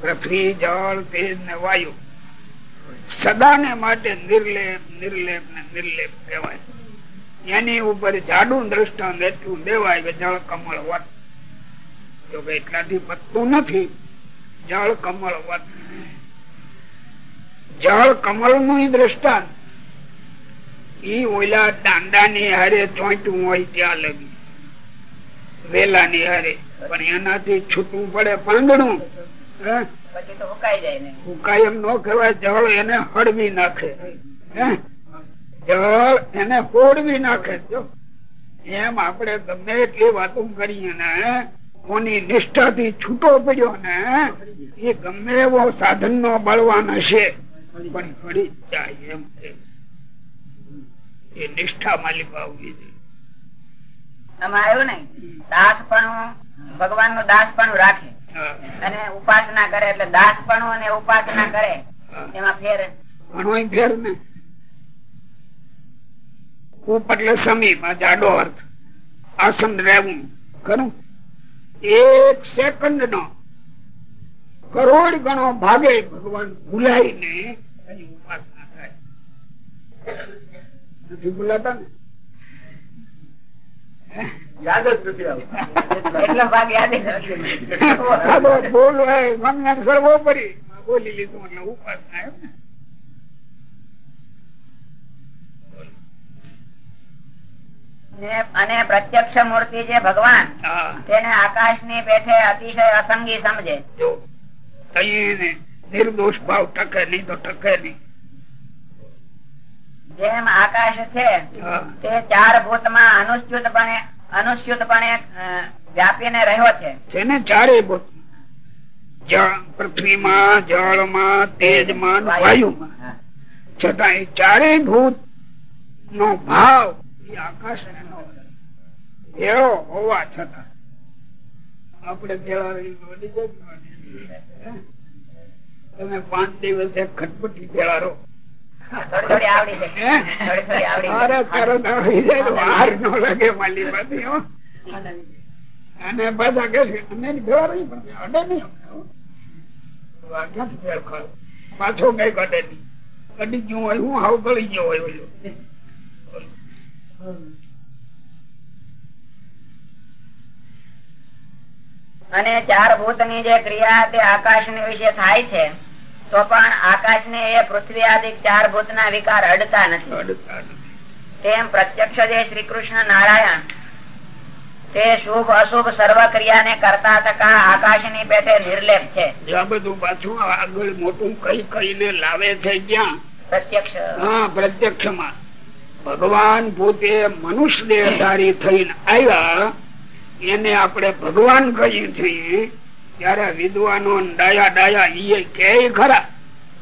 પૃથ્વી, જળ, તેજ ને વાયુ સદા ને માટે નિર્લેપ નિર્લેપ ને નિર્લેપ કહેવાય. એની ઉપર જાડું દ્રષ્ટાંત એટલું દેવાય કે જળ કમળ વત. જો કે એટલાથી પતતું નથી જળ કમળ વત. જળ કમળનું દ્રષ્ટાંત. ઈ ઓલા દાંડા ની હારે ચોંટવું હોય ત્યાં લગી. વેલા ની હારે. પણ એનાથી છૂટવું પડે પાંદડું. હુકાય એમ ન કહેવાય જળ એને હળવી નાખે. જળ એને હોડવી નાખે. જો એમ આપણે ગમે એટલી વાતો કરીએ ને કોની નિષ્ઠાથી છૂટો પડ્યો ને એ ગમે એવો સાધન નો બળવાન હશે. પણ પડી જાય એમ એ નિષ્ઠા માલિક આવવી જોઈએ. આમાં આવ્યું ને દાસ પણ ભગવાનનું દાસ પણ રાખે અને ઉપાસના કરે એટલે દાસ પણ અને ઉપાસના કરે એમાં ફેર. ફેર ને કૂપ એટલે સમીપ જાડો અર્થ. આસન રહેવું. ખરું? એક સેકન્ડ નો કરોડ ગણો ભાગે ભગવાન ભૂલાય ને ઉપાસના થાય. નથી ભૂલાતા ને? યાદ જ નથી આવતું. એટલો ભાગ યાદ જ નથી. આ તો સર્વોપરી બોલી લીધું એટલે ઉપાસના એમ ને ને- અને પ્રત્યક્ષ મૂર્તિ જે ભગવાન તેને આકાશની પેઠે અતિશય અસંગી સમજે. નિર્દોષ ભાવ ટકે નહીં તો ટકે નહીં. જેમ આકાશ છે તે ચાર ભૂતમાં અનુસ્યુતપણે અનુસ્યુતપણે વ્યાપીને રહ્યો છે છે ને ચારે ભૂત પૃથ્વીમાં જળમાં તેજમાં વાયુમાં. છતાં એ ચારેય ભૂત નો ભાવ એ આકાશ એવો હોવા છતાં આપણે પેલા જાય. તમે પાંચ દિવસે ખટપટી પેલા રહો અને બધા કે હો. પાછો નહીં ગયું હોય હાવ ગળી ગયો હોય અને ચાર ભૂતની જે ક્રિયા તે આકાશની વિશે થાય છે. તો પણ આકાશ ને એ પૃથ્વી આદિ ચાર ભૂત ના વિકાર અડતા નથી. તેમ પ્રત્યક્ષ જે શ્રી કૃષ્ણ નારાયણ તે શુભ અશુભ સર્વ ક્રિયાને કરતા થકા આકાશની પેટે નિર્લેપ છે. આ બધું પાછું આગળ મોટું કઈ કઈને લાવે છે ક્યાં? પ્રત્યક્ષ. હા પ્રત્યક્ષમાં. ભગવાન પોતે મનુષ્ય દેહધારી થઈને આવ્યા એને આપણે ભગવાન કહીએ છીએ ત્યારે વિદ્વાનો ડાયા ડાયા ઈ કે ખરા?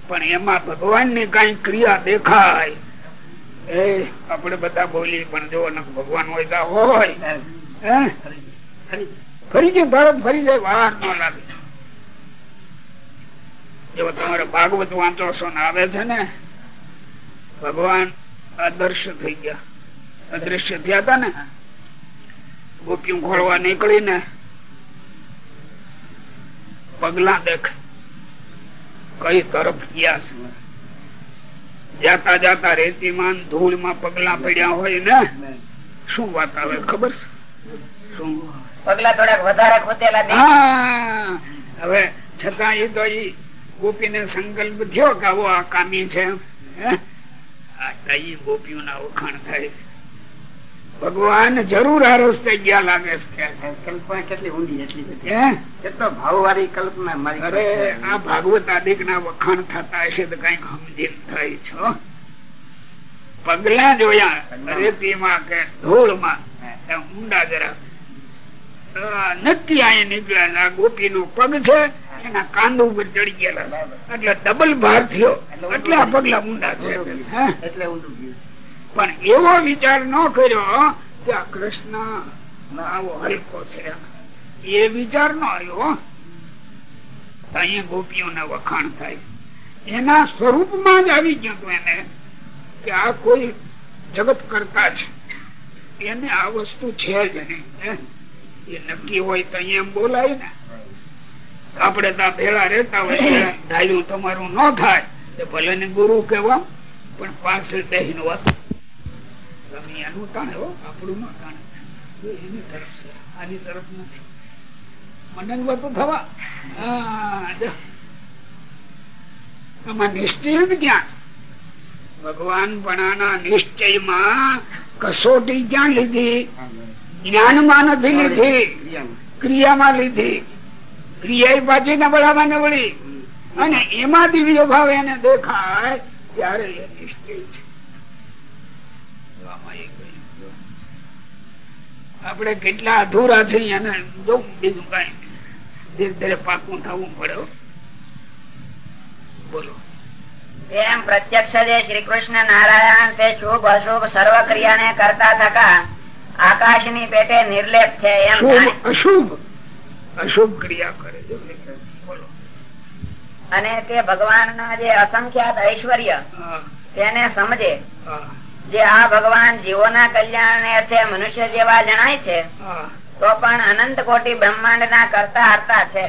પણ એમાં ભગવાનની કઈ ક્રિયા દેખાય. એ આપણે બધા બોલી પણ જો ભગવાન હોય તો હોય. ફરી ગયું ભારત ફરી જાય વાર ન લાગે. જો તમારે ભાગવત વાંચો છો ને આવે છે ને ભગવાન અદર્શ થઈ ગયા. અદ્રશ્ય થયા હતા ને ગોપિયું ખોળવા નીકળીને પગલા દેખ. કઈ તરફ ગયા છે? જાતા જાતા રેતીમાં ને ધૂળમાં પગલા પડ્યા હોય ને શું વાત આવે ખબર છે? શું? પગલા થોડાક વધારે ખોતેલા હવે છતાં એ તો ઈ ગોપીને સંકલ્પ થયો કે આવો આ કામી છે ગોપીઓના વખાણ થાય છે. ભગવાન જરૂર આ રસ્તે ગયા લાગે છે કલ્પના કેટલી ઊંડી એટલી બધી. કેટલો ભાવ વાળી કલ્પના મારી અરે આ ભાગવત આદિક ના વખાણ થતા હશે તો કંઈક સમજી થઈ છો પગલા જોયા રેતીમાં કે ધોળમાં ઊંડા જરા. નથી નક્કી અહીંયા નીકળ્યા ગોપી નો પગ છે એના કાંદ ઉપર ચડી ગયેલા છે. એટલે ડબલ ભાર થયો. એટલે આ પગલા ઊંડા છે. એટલે ઊંડું પણ એવો વિચાર ન કર્યો કે આ કૃષ્ણ હલકો છે. એ વિચાર ન આવ્યો. અહીંયા ગોપીઓના વખાણ થાય. એના સ્વરૂપમાં જ આવી ગયું હતું એને કે આ કોઈ જગત કરતા છે એને આ વસ્તુ છે જ નહીં. એ નક્કી હોય તો એમ બોલાય ને. આપડે ત્યાં ભેળા રહેતા હોય ધાર્યું તમારું ન થાય. ભલે ને ગુરુ કેવા પણ પાછળ બેહીને વાત તમે એનું તાણે નિશ્ચય જ. કસોટી ક્યાં લીધી? જ્ઞાનમાં નથી લીધી. ક્રિયામાં લીધી. ક્રિયા પાછી નબળામાં નબળી. અને એમાં દિવ્ય ભાવ એને દેખાય ત્યારે એ નિશ્ચય છે. આપણે કેટલા અધૂરા છે એને જો બીજું કઈ ધીરે ધીરે પાકું થવું પડે બોલો. તેમ પ્રત્યક્ષ જે શ્રી કૃષ્ણ નારાયણ તે શુભ અશુભ સર્વ ક્રિયાને કરતા થતા આકાશની પેટે નિર્લેપ છે એમ અશુભ. અશુભ ક્રિયા કરે બોલો. અને તે ભગવાન ના જે અસંખ્યાત ઐશ્વર્ય તેને સમજે. જે આ ભગવાન જીવોના કલ્યાણ અર્થે મનુષ્ય જેવા જણાય છે તો પણ અનંત કોટી બ્રહ્માંડ ના કરતા હરતા છે.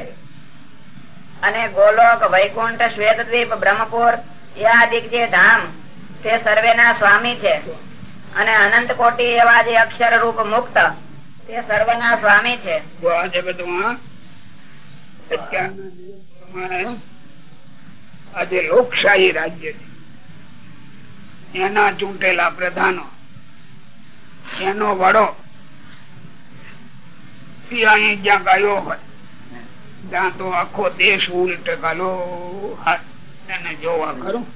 અને ગોલોક વૈકુંઠ શ્વેતદ્વીપ બ્રહ્મપુર એ જે ધામ તે સર્વેના સ્વામી છે. અને અનંત કોટી એવા જે અક્ષર રૂપ મુક્ત તે સર્વના સ્વામી છે. આજે લોકશાહી રાજ્ય છે. એના ચૂંટેલા પ્રધાનો. એનો વડો અહીં જ્યાં ગયો હોય, ત્યાં તો આખો દેશ ઉલટ ગાલો એને જોવા ખરું.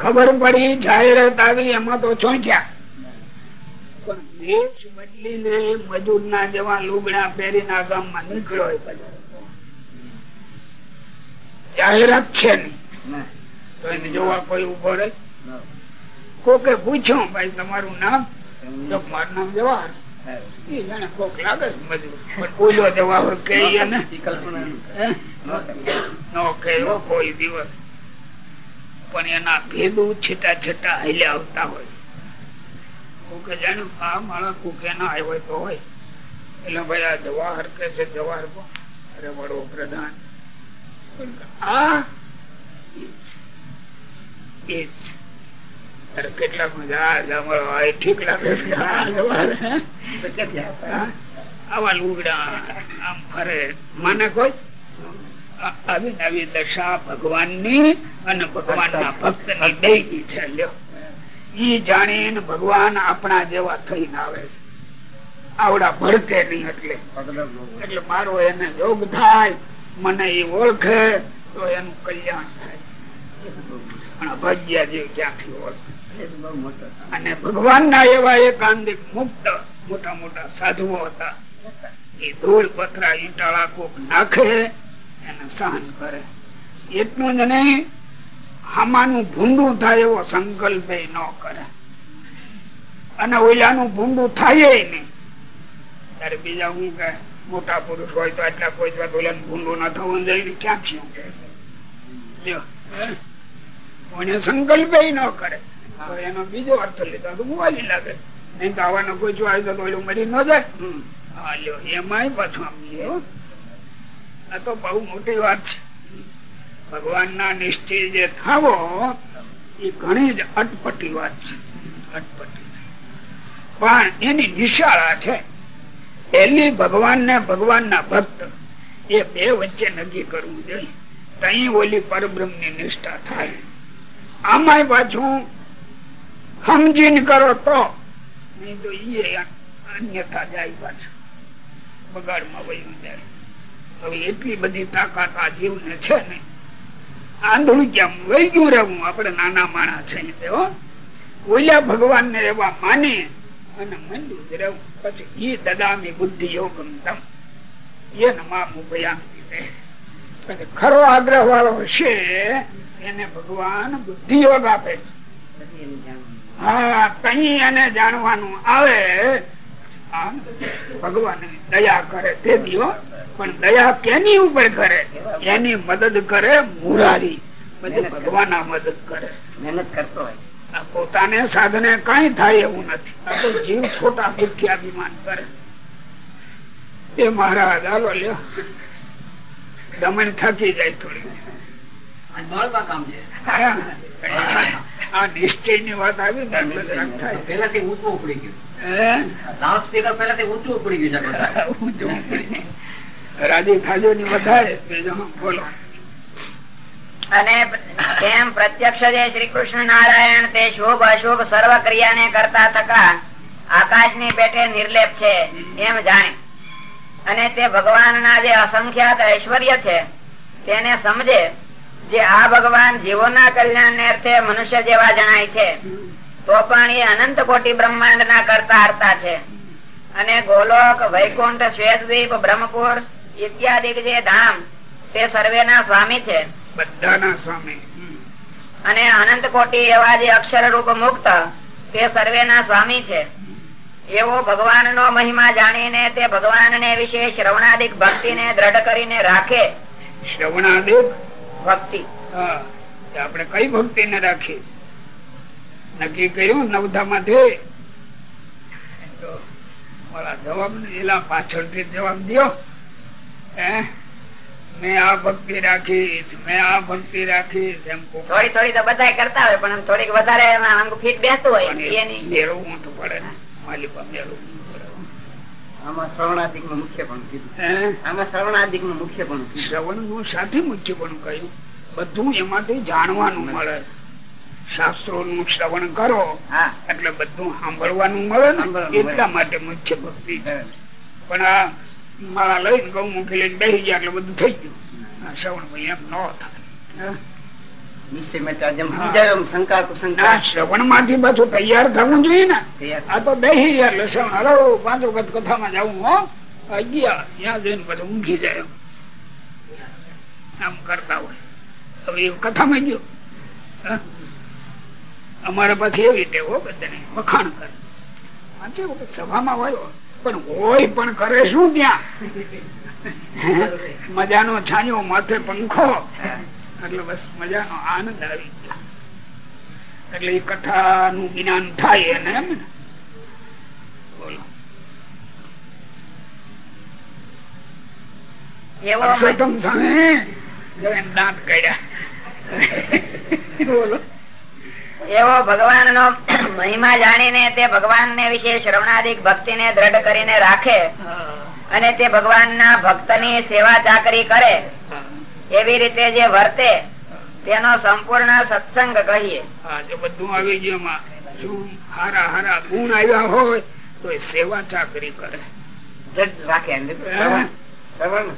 ખબર પડી, જાહેરાત આવી, એમાં તો ચોંચ્યા પણ દેશ બદલીને મજૂર ના જેવા લુગડા પહેરીને ગામ ગામમાં નીકળ્યો જાહેરાત છે નહીં. તો એને જોવા કોઈ ઊભો રહે? કોકે પૂછ્યું ભાઈ તમારું નામ? તો મારું નામ જવાહર. એ જાણે કોક લાગે છે મજૂર પણ જવાહર કે એને. હે? કહેવો કોઈ દિવસ. પણ એના ભેદું છેટા છેટા હાલ્યા આવતા હોય. કોકે જાણ્યું આ માણસ કોકે ના આવ્યો હોય તો હોય. એટલે ભાઈ આ જવાહર કે છે? જવાહર? અરે વડો પ્રધાન આ. એ જ. કેટલાક ઠીક લાગે છે? આવા લુગડા આમ ફરે. માને કોઈ? આ- આવી ને દશા ભગવાનની અને છે લ્યો. ઈ જાણીને ભગવાન આપણા જેવા થઈને આવે છે. આવડા ભડકે નહીં એટલે. એટલે મારો એને યોગ થાય મને એ ઓળખે તો એનું કલ્યાણ થાય. પણ અભાગ્યા જેવું ક્યાંથી ઓળખે અને ભગવાનના એવા એકાંતિક મુક્ત મોટા મોટા સાધુઓ હતા. એ ધૂળ, પથરા, ઈટાળા કોક નાખે, એને સહન કરે. એટલું જ નહીં, આમાનું ભૂંડું થાય એવો સંકલ્પ ન કરે. અને ઓલાનું ભૂંડું થાય નહીં. ત્યારે બીજા હું કે મોટા પુરુષ હોય તો આટલા કોઈ ભૂંડું ન થવું જોઈએ ક્યાંથી? હું કે લ્યો, સંકલ્પે ન કરે. તો એનો બીજો અર્થ લીધો. તો મુવાલી લાગે. નહીં તો આવાનો કોઈ જો આવ્યો તો ઓલું મરી ન જાય. હા લ્યો એમાંય પાછું આમ આ તો બહુ મોટી વાત છે. ભગવાન ના નિશ્ચય જે થાવો એ ઘણી જ અટપટી વાત છે. અટપટી. પણ એની નિશાળા છે. પેલી ભગવાન ને ભગવાન ના ભક્ત એ બે વચ્ચે નક્કી કરવું જોઈએ. તઈ ઓલી પરબ્રહ્મની નિષ્ઠા થાય. આમાંય પાછું સમજીને કરો તો. નહીં તો એ અન્યથા જાય પાછું બગાડમાં વયું જાય. હવે એટલી બધી તાકાત આ જીવને છે ને, આંધળું કેમ વહી ગયું રહેવું, આપણે નાના માણા છે તેઓ ઓલ્યા ભગવાન ને એવા માની અને મંદિર રહેવું. પછી એ દદામી બુદ્ધિ યોગમ તમ એને માં મુભયાંતિ દે પછી ખરો આગ્રહ વાળો છે એને ભગવાન બુદ્ધિ યોગ આપે છે. હા કઈ એને જાણવાનું આવે ભગવાન દયા કરે તે દિયો પણ દયા કેની ઉપર કરે? એની મદદ કરે મુરારી. પછી ભગવાન આ મદદ કરે. મહેનત કરતો હોય. પોતાને સાધને કઈ થાય એવું નથી. આ તો જીવ ખોટા મિથ્યાભિમાન કરે. એ મહારાજ હાલો લ્યો. દમણ થકી જાય થોડી આ કામ છે. આ નિશ્ચયની વાત આવી ને એટલે જરાક થાય. પેલાથી ઊંચું ઉપડી ગયું. લાઉડ સ્પીકર પેલાથી ઊંચું ઉપડી ગયું છે ઊંચું ઉપડી રાજી ખાજો ની વધારે. બોલો. અને તેમ પ્રત્યક્ષ જે શ્રી કૃષ્ણ નારાયણ તે શુભ અશુભ સર્વ ક્રિયાને કરતા થતા આકાશની પેટે નિર્લેપ છે એમ જાણે. અને તે ભગવાનના જે અસંખ્યાત ઐશ્વર્ય છે તેને સમજે જે આ ભગવાન જીવોના કલ્યાણને અર્થે મનુષ્ય જેવા જણાય છે તો પણ એ અનંત કોટી બ્રહ્માંડ ના કરતા હરતા છે. અને ગોલોક વૈકુંઠ શ્વેતદ્વીપ બ્રહ્મપુર ઇત્યાદિ જે ધામ તે સર્વેના સ્વામી છે. બધાના સ્વામી. અને અનંત કોટી એવા જે અક્ષર રૂપ મુક્ત તે સર્વેના સ્વામી છે. એવો ભગવાન નો મહિમા જાણીને તે ભગવાન ને વિશે શ્રવણાદિક ભક્તિ ને દ્રઢ કરીને રાખે. શ્રવણાદેવ ભક્તિ. આપણે કઈ ભક્તિ ને રાખી નક્કી કર્યું નવધા માંથી તો જવાબ એલા પાછળથી જવાબ દો હે? મેં આ ભક્તિ રાખીશ મેં આ ભક્તિ રાખીશ એમ થોડી થોડી તો બધા કરતા હોય પણ થોડીક વધારે ફીટ બેસતું હોય મેળવવું તો પડે માલિકા મેળવવું. આમાં શ્રવણાદિકનું મુખ્ય પણ કીધું. હે? આમાં શ્રવણાદિકનું મુખ્ય પણ શ્રવણનું સાથે મુખ્ય પણ કહ્યું? બધું એમાંથી જાણવાનું મળે. શાસ્ત્રો નું શ્રવણ કરો એટલે બધું સાંભળવાનું મળે ને. એટલા માટે મુખ્ય ભક્તિ પણ આ માળા લઈને ગૌ મૂકી લઈને બેસી ગયા એટલે બધું થઈ ગયું. આ શ્રવણ ભાઈ એમ ન થાય. નિશ્ચય મેટા જેમ સમજાયો એમ શંકા કુશંકા ના શ્રવણમાંથી પાછું તૈયાર થવું જોઈએ ને. આ તો એટલે શ્રવણ. પાંચ વખત કથામાં જવું હો. આ ગયા ત્યાં જઈને પછી ઊંઘી જાય. આમ કરતા હોય. હવે એ કથામાં ગયો. અમારે પછી એવી રીતે હો બધાને વખાણ કરે. પાંચે વખત સભામાં હોય પણ હોય પણ કરે શું ત્યાં? મજાનો છાંયો માથે પંખો. એટલે બસ મજાનો આનંદ આવી ગયો. એટલે એ કથાનું જ્ઞાન થાય એને એમ ને? બોલો. એવો પુરુષોત્તમ સ્વામી દાંત કાઢ્યા. બોલો. એવો ભગવાન નો મહિમા જાણીને તે ભગવાન ને વિશે શ્રવણાદિક ભક્તિ ને દ્રઢ કરીને રાખે અને તે ભગવાન ના ભક્તની સેવા ચાકરી કરે. એવી રીતે જે વર્તે તેનો સંપૂર્ણ સત્સંગ કહીએ. બધું આવી ગયું હારા હારા ગુણ આવ્યા હોય તો એ સેવા ચાકરી કરે. દ્રઢ રાખે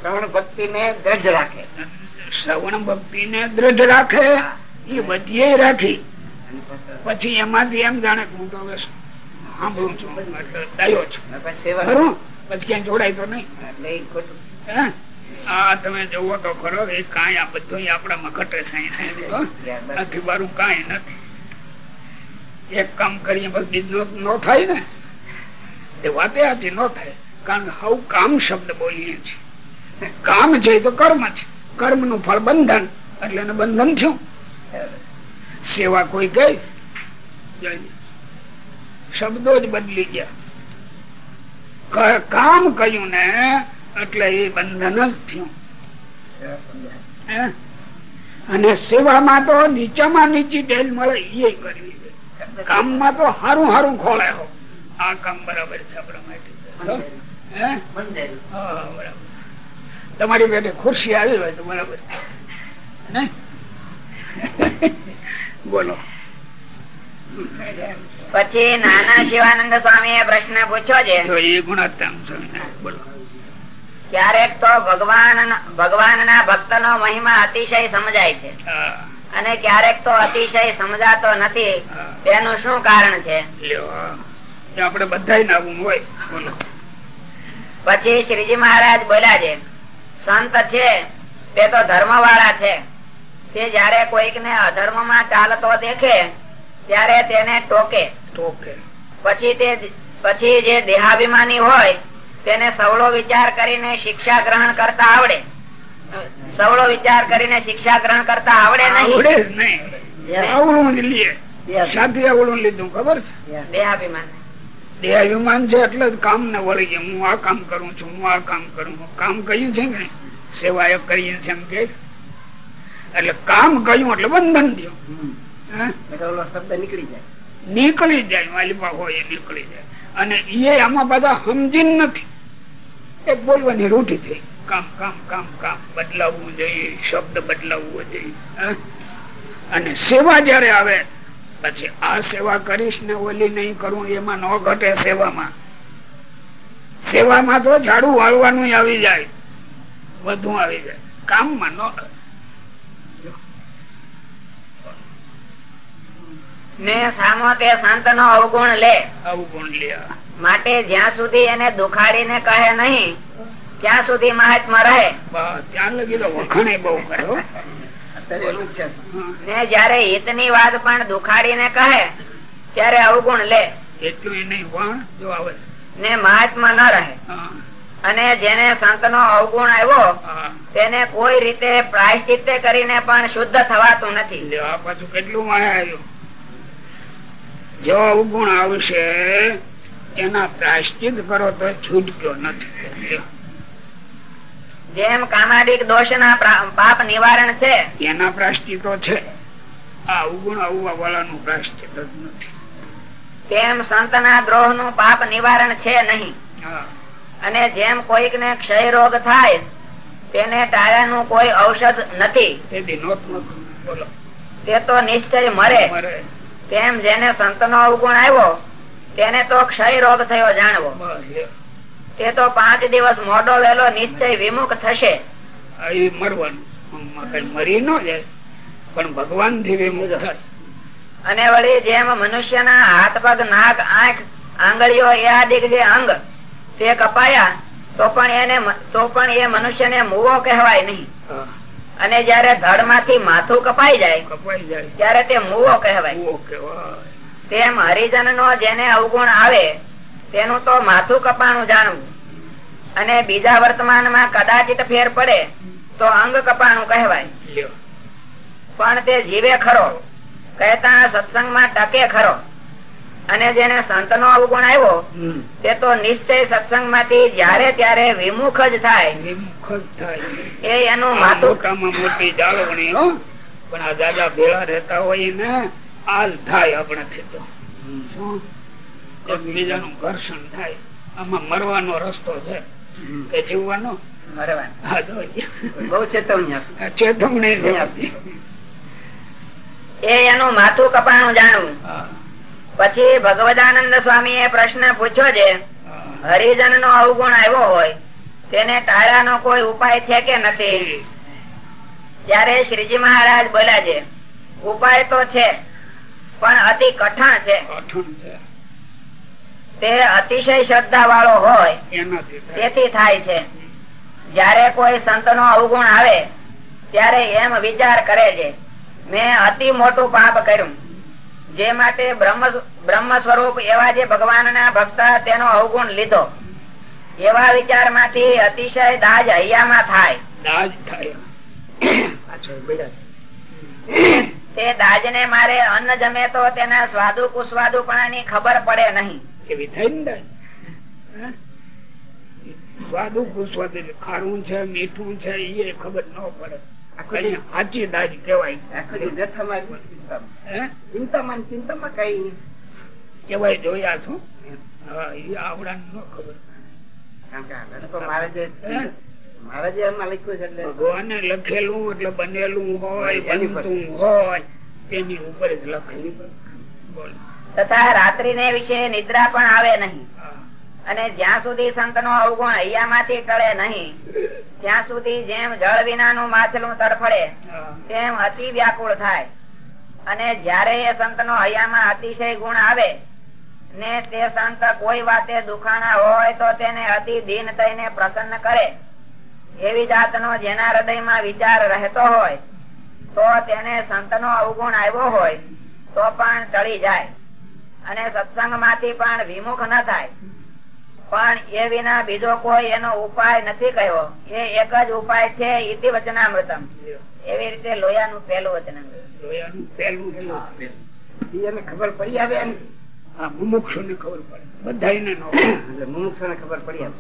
શ્રવણ ભક્તિ ને દ્રઢ રાખે. શ્રવણ ભક્તિ ને દ્રઢ રાખે એ બધી રાખી. પછી- એમાંથી એમ જાણે હું તો સાંભળું છું છું. પછી સેવા પછી ક્યાંય જોડાય તો નહીં? આ તમે જોવો તો ખરો એ કાંઈ આ બધું આપણામાં ઘટે સાંઈ આથી બારું કાંઈ નથી. એક કામ કરીએ બીજું ન થાય ને. એ વાતે આથી ન થાય. કારણ હવ કામ શબ્દ બોલીએ છીએ. કામ છે તો કર્મ છે કર્મનું ફળ બંધન. એટલે એને બંધન થયું. સેવા કોઈ ગઈ? શબ્દો જ બદલી ગયા. કામ કહ્યું ને એટલે એ બંધન જ થયું? અને સેવામાં તો નીચામાં નીચી ટેલ મળે એ કરવી કામમાં તો હારું હારું ખોળે આ કામ બરાબર છે. તમારી પેટે ખુરશી આવી હોય તો બરાબર? બોલો. પછી નાના શિવાનંદ સ્વામી પ્રશ્ન પૂછ્યો છે. એ ગુણાત્મ બોલો. ક્યારેક તો ભગવાન ભગવાનના ભક્તનો મહિમા અતિશય સમજાય છે. અને ક્યારેક તો અતિશય સમજાતો નથી. તેનું શું કારણ છે? આપણે બધા નાવું હોય. પછી શ્રીજી મહારાજ બોલ્યા છે સંત છે તે તો ધર્મ વાળા છે. તે જયારે કોઈક ને અધર્મમાં ચાલતો દેખે ત્યારે તેને ટોકે. ટોકે. પછી તે પછી જે દેહાભિમાની હોય તેને સવળો વિચાર કરીને શિક્ષા ગ્રહણ કરતા આવડે. સવળો વિચાર કરીને શિક્ષા ગ્રહણ કરતા આવડે નહીં. આવડું જ આવડું લીધું ખબર છે? દેહાભિમાન દેહાભિમાન છે એટલે જ કામ ને વળી ગયા. હું આ કામ કરું છું હું આ કામ કરું કામ કહ્યું છે કે સેવાય કરીએ છે એમ કે. એટલે કામ કહ્યું એટલે બંધન થયું? શબ્દ નીકળી જાય. નીકળી જાય માલિપા હોય નીકળી જાય. અને એ આમાં બધા સમજી નથી. એક બોલવાની રૂઢી થઈ કામ કામ કામ કામ. બદલાવવું જોઈએ શબ્દ બદલાવવો જોઈએ. અને સેવા જયારે આવે પછી આ સેવા કરીશ ને ઓલી નહીં કરું એમાં ન ઘટે સેવામાં. સેવામાં તો ઝાડુ વાળવાનું આવી જાય. વધુ આવી જાય. કામમાં ન ને સામો તે સંત નો અવગુણ લે. અવગુણ ગુણ લે માટે જ્યાં સુધી એને દુખાડીને કહે નહીં ત્યાં સુધી મહાત્મા રહે. ત્યાં લગી તો વખાણે બહુ. ને જયારે હિતની વાત પણ દુખાડીને કહે ત્યારે અવગુણ લે. એટલું નહીં પણ જો આવે ને મહાત્મા ન રહે. અને જેને સંત નો અવગુણ આવ્યો તેને કોઈ રીતે પ્રાયશ્ચિત કરીને પણ શુદ્ધ થવાતું નથી. પાછું કેટલું માયા આવ્યું? જો અવગુણ આવશે એના પ્રાશ્ચિત કરો તો છૂટક્યો નથી. જેમ કામાદિક દોષના પાપ નિવારણ છે. એના પ્રાશ્ચિતો છે. આ અવગુણ આવવા વાળાનું પ્રાશ્ચિત જ નથી. તેમ સંતના દ્રોહનું પાપ નિવારણ છે નહીં. અને જેમ કોઈક ને ક્ષય રોગ થાય તેને ટાળાનું કોઈ ઔષધ નથી. તે તો નિશ્ચય મરે. મરે. તેમ જેને સંતનો અવગુણ આવ્યો તેને તો ક્ષય રોગ થયો જાણવો. તે તો પાંચ દિવસ મોડો વેલો નિશ્ચય વિમુખ થશે. મરી ન જાય પણ ભગવાનથી વિમુખ થાય. અને વળી જેમ મનુષ્યના હાથ પગ નાક આંખ આંગળીઓ એ આદિક જે અંગ તે કપાયા તો પણ એને તો પણ એ મનુષ્ય ને મુવો કહેવાય નહીં. અને જયારે ધડમાંથી માથું કપાઈ જાય કપાઈ જાય. ત્યારે તે મુવો કહેવાય. તેમ હરિજન નો જેને અવગુણ આવે તેનું તો માથું કપાણું જાણવું. અને બીજા વર્તમાનમાં કદાચિત ફેર પડે તો અંગ કપાણું કહેવાય. પણ તે જીવે ખરો કહેતા સત્સંગમાં ટકે ખરો. અને જેને સંતનો અવગુણ આવ્યો તે તો નિશ્ચય સત્સંગમાંથી જયારે ત્યારે વિમુખ જ થાય. વિમુખ જ થાય. એ એનું માથું. મોટી જાળવણી પણ આ દાદા ભેળા રહેતા હોય ને આલ થાય આપણાથી તો એકબીજાનું ઘર્ષણ થાય. આમાં મરવાનો રસ્તો છે. કે જીવવાનો? હા તો બહુ ચેતવણી આ ચેતવણી છે. એ એનું માથું કપાણું જાણવું પછી ભગવદાનંદ સ્વામી એ પ્રશ્ન પૂછ્યો છે હરિજન નો અવગુણ આવ્યો હોય તેને ટાળાનો કોઈ ઉપાય છે કે નથી? ત્યારે શ્રીજી મહારાજ બોલ્યા છે ઉપાય તો છે. પણ અતિ કઠણ છે. કઠણ છે. તે અતિશય શ્રદ્ધા વાળો હોય તેથી થાય છે. જયારે કોઈ સંત નો અવગુણ આવે ત્યારે એમ વિચાર કરે છે મેં અતિ મોટું પાપ કર્યું. જે માટે બ્રહ્મ બ્રહ્મ સ્વરૂપ એવા જે ભગવાનના ભક્ત તેનો અવગુણ લીધો. એવા વિચારમાંથી અતિશય દાજ હૈયામાં થાય. દાજ થાય. તે દાજને મારે અન્ન જમે તો તેના સ્વાદુ કુસ્વાદુપણાની ખબર પડે નહીં. થાય દાજ? સ્વાદુ કુસ્વાદુ ખારું છે મીઠું છે એ ખબર ન પડે. આખો કઈ સાચી દાજ કેવાય ચિંતામાં. ચિંતામાં કઈ જોયા છું હા? એ આવડા ન ખબર. કારણ કે મારે જે હે? એમાં લખ્યું છે એટલે ભગવાને લખેલું એટલે બનેલું હોય બનતું હોય તેની ઉપર જ લખેલું તથા રાત્રિ ને વિશે નિદ્રા પણ આવે નહીં. અને જ્યાં સુધી સંત નો અવગુણ હૈયામાંથી ટળે નહીં ત્યાં સુધી જેમ જળ વિનાનું માછલું તડફડે તેમ અતિ વ્યાકુળ થાય. અને જ્યારે એ સંત નો હૈયામાં અતિશય ગુણ આવે ને તે સંત કોઈ વાતે દુખાણા હોય તો તેને અતિ દીન થઈને પ્રસન્ન કરે. એવી જાતનો જેના હૃદયમાં વિચાર રહેતો હોય, તો તેને સંત નો અવગુણ આવ્યો હોય, તો પણ ટળી જાય. અને સત્સંગમાંથી પણ વિમુખ ન થાય. પણ એ વિના બીજો કોઈ એનો ઉપાય નથી કહ્યો એ એક જ ઉપાય છે ઇતિ વચનામૃતમ. એવી રીતે લોયાનું પહેલું વચનામૃત. લોયાનું પહેલું ખબર પડી આવે મુમુક્ષુ ને ખબર પડી. બધા એને ખબર. પડી એમ.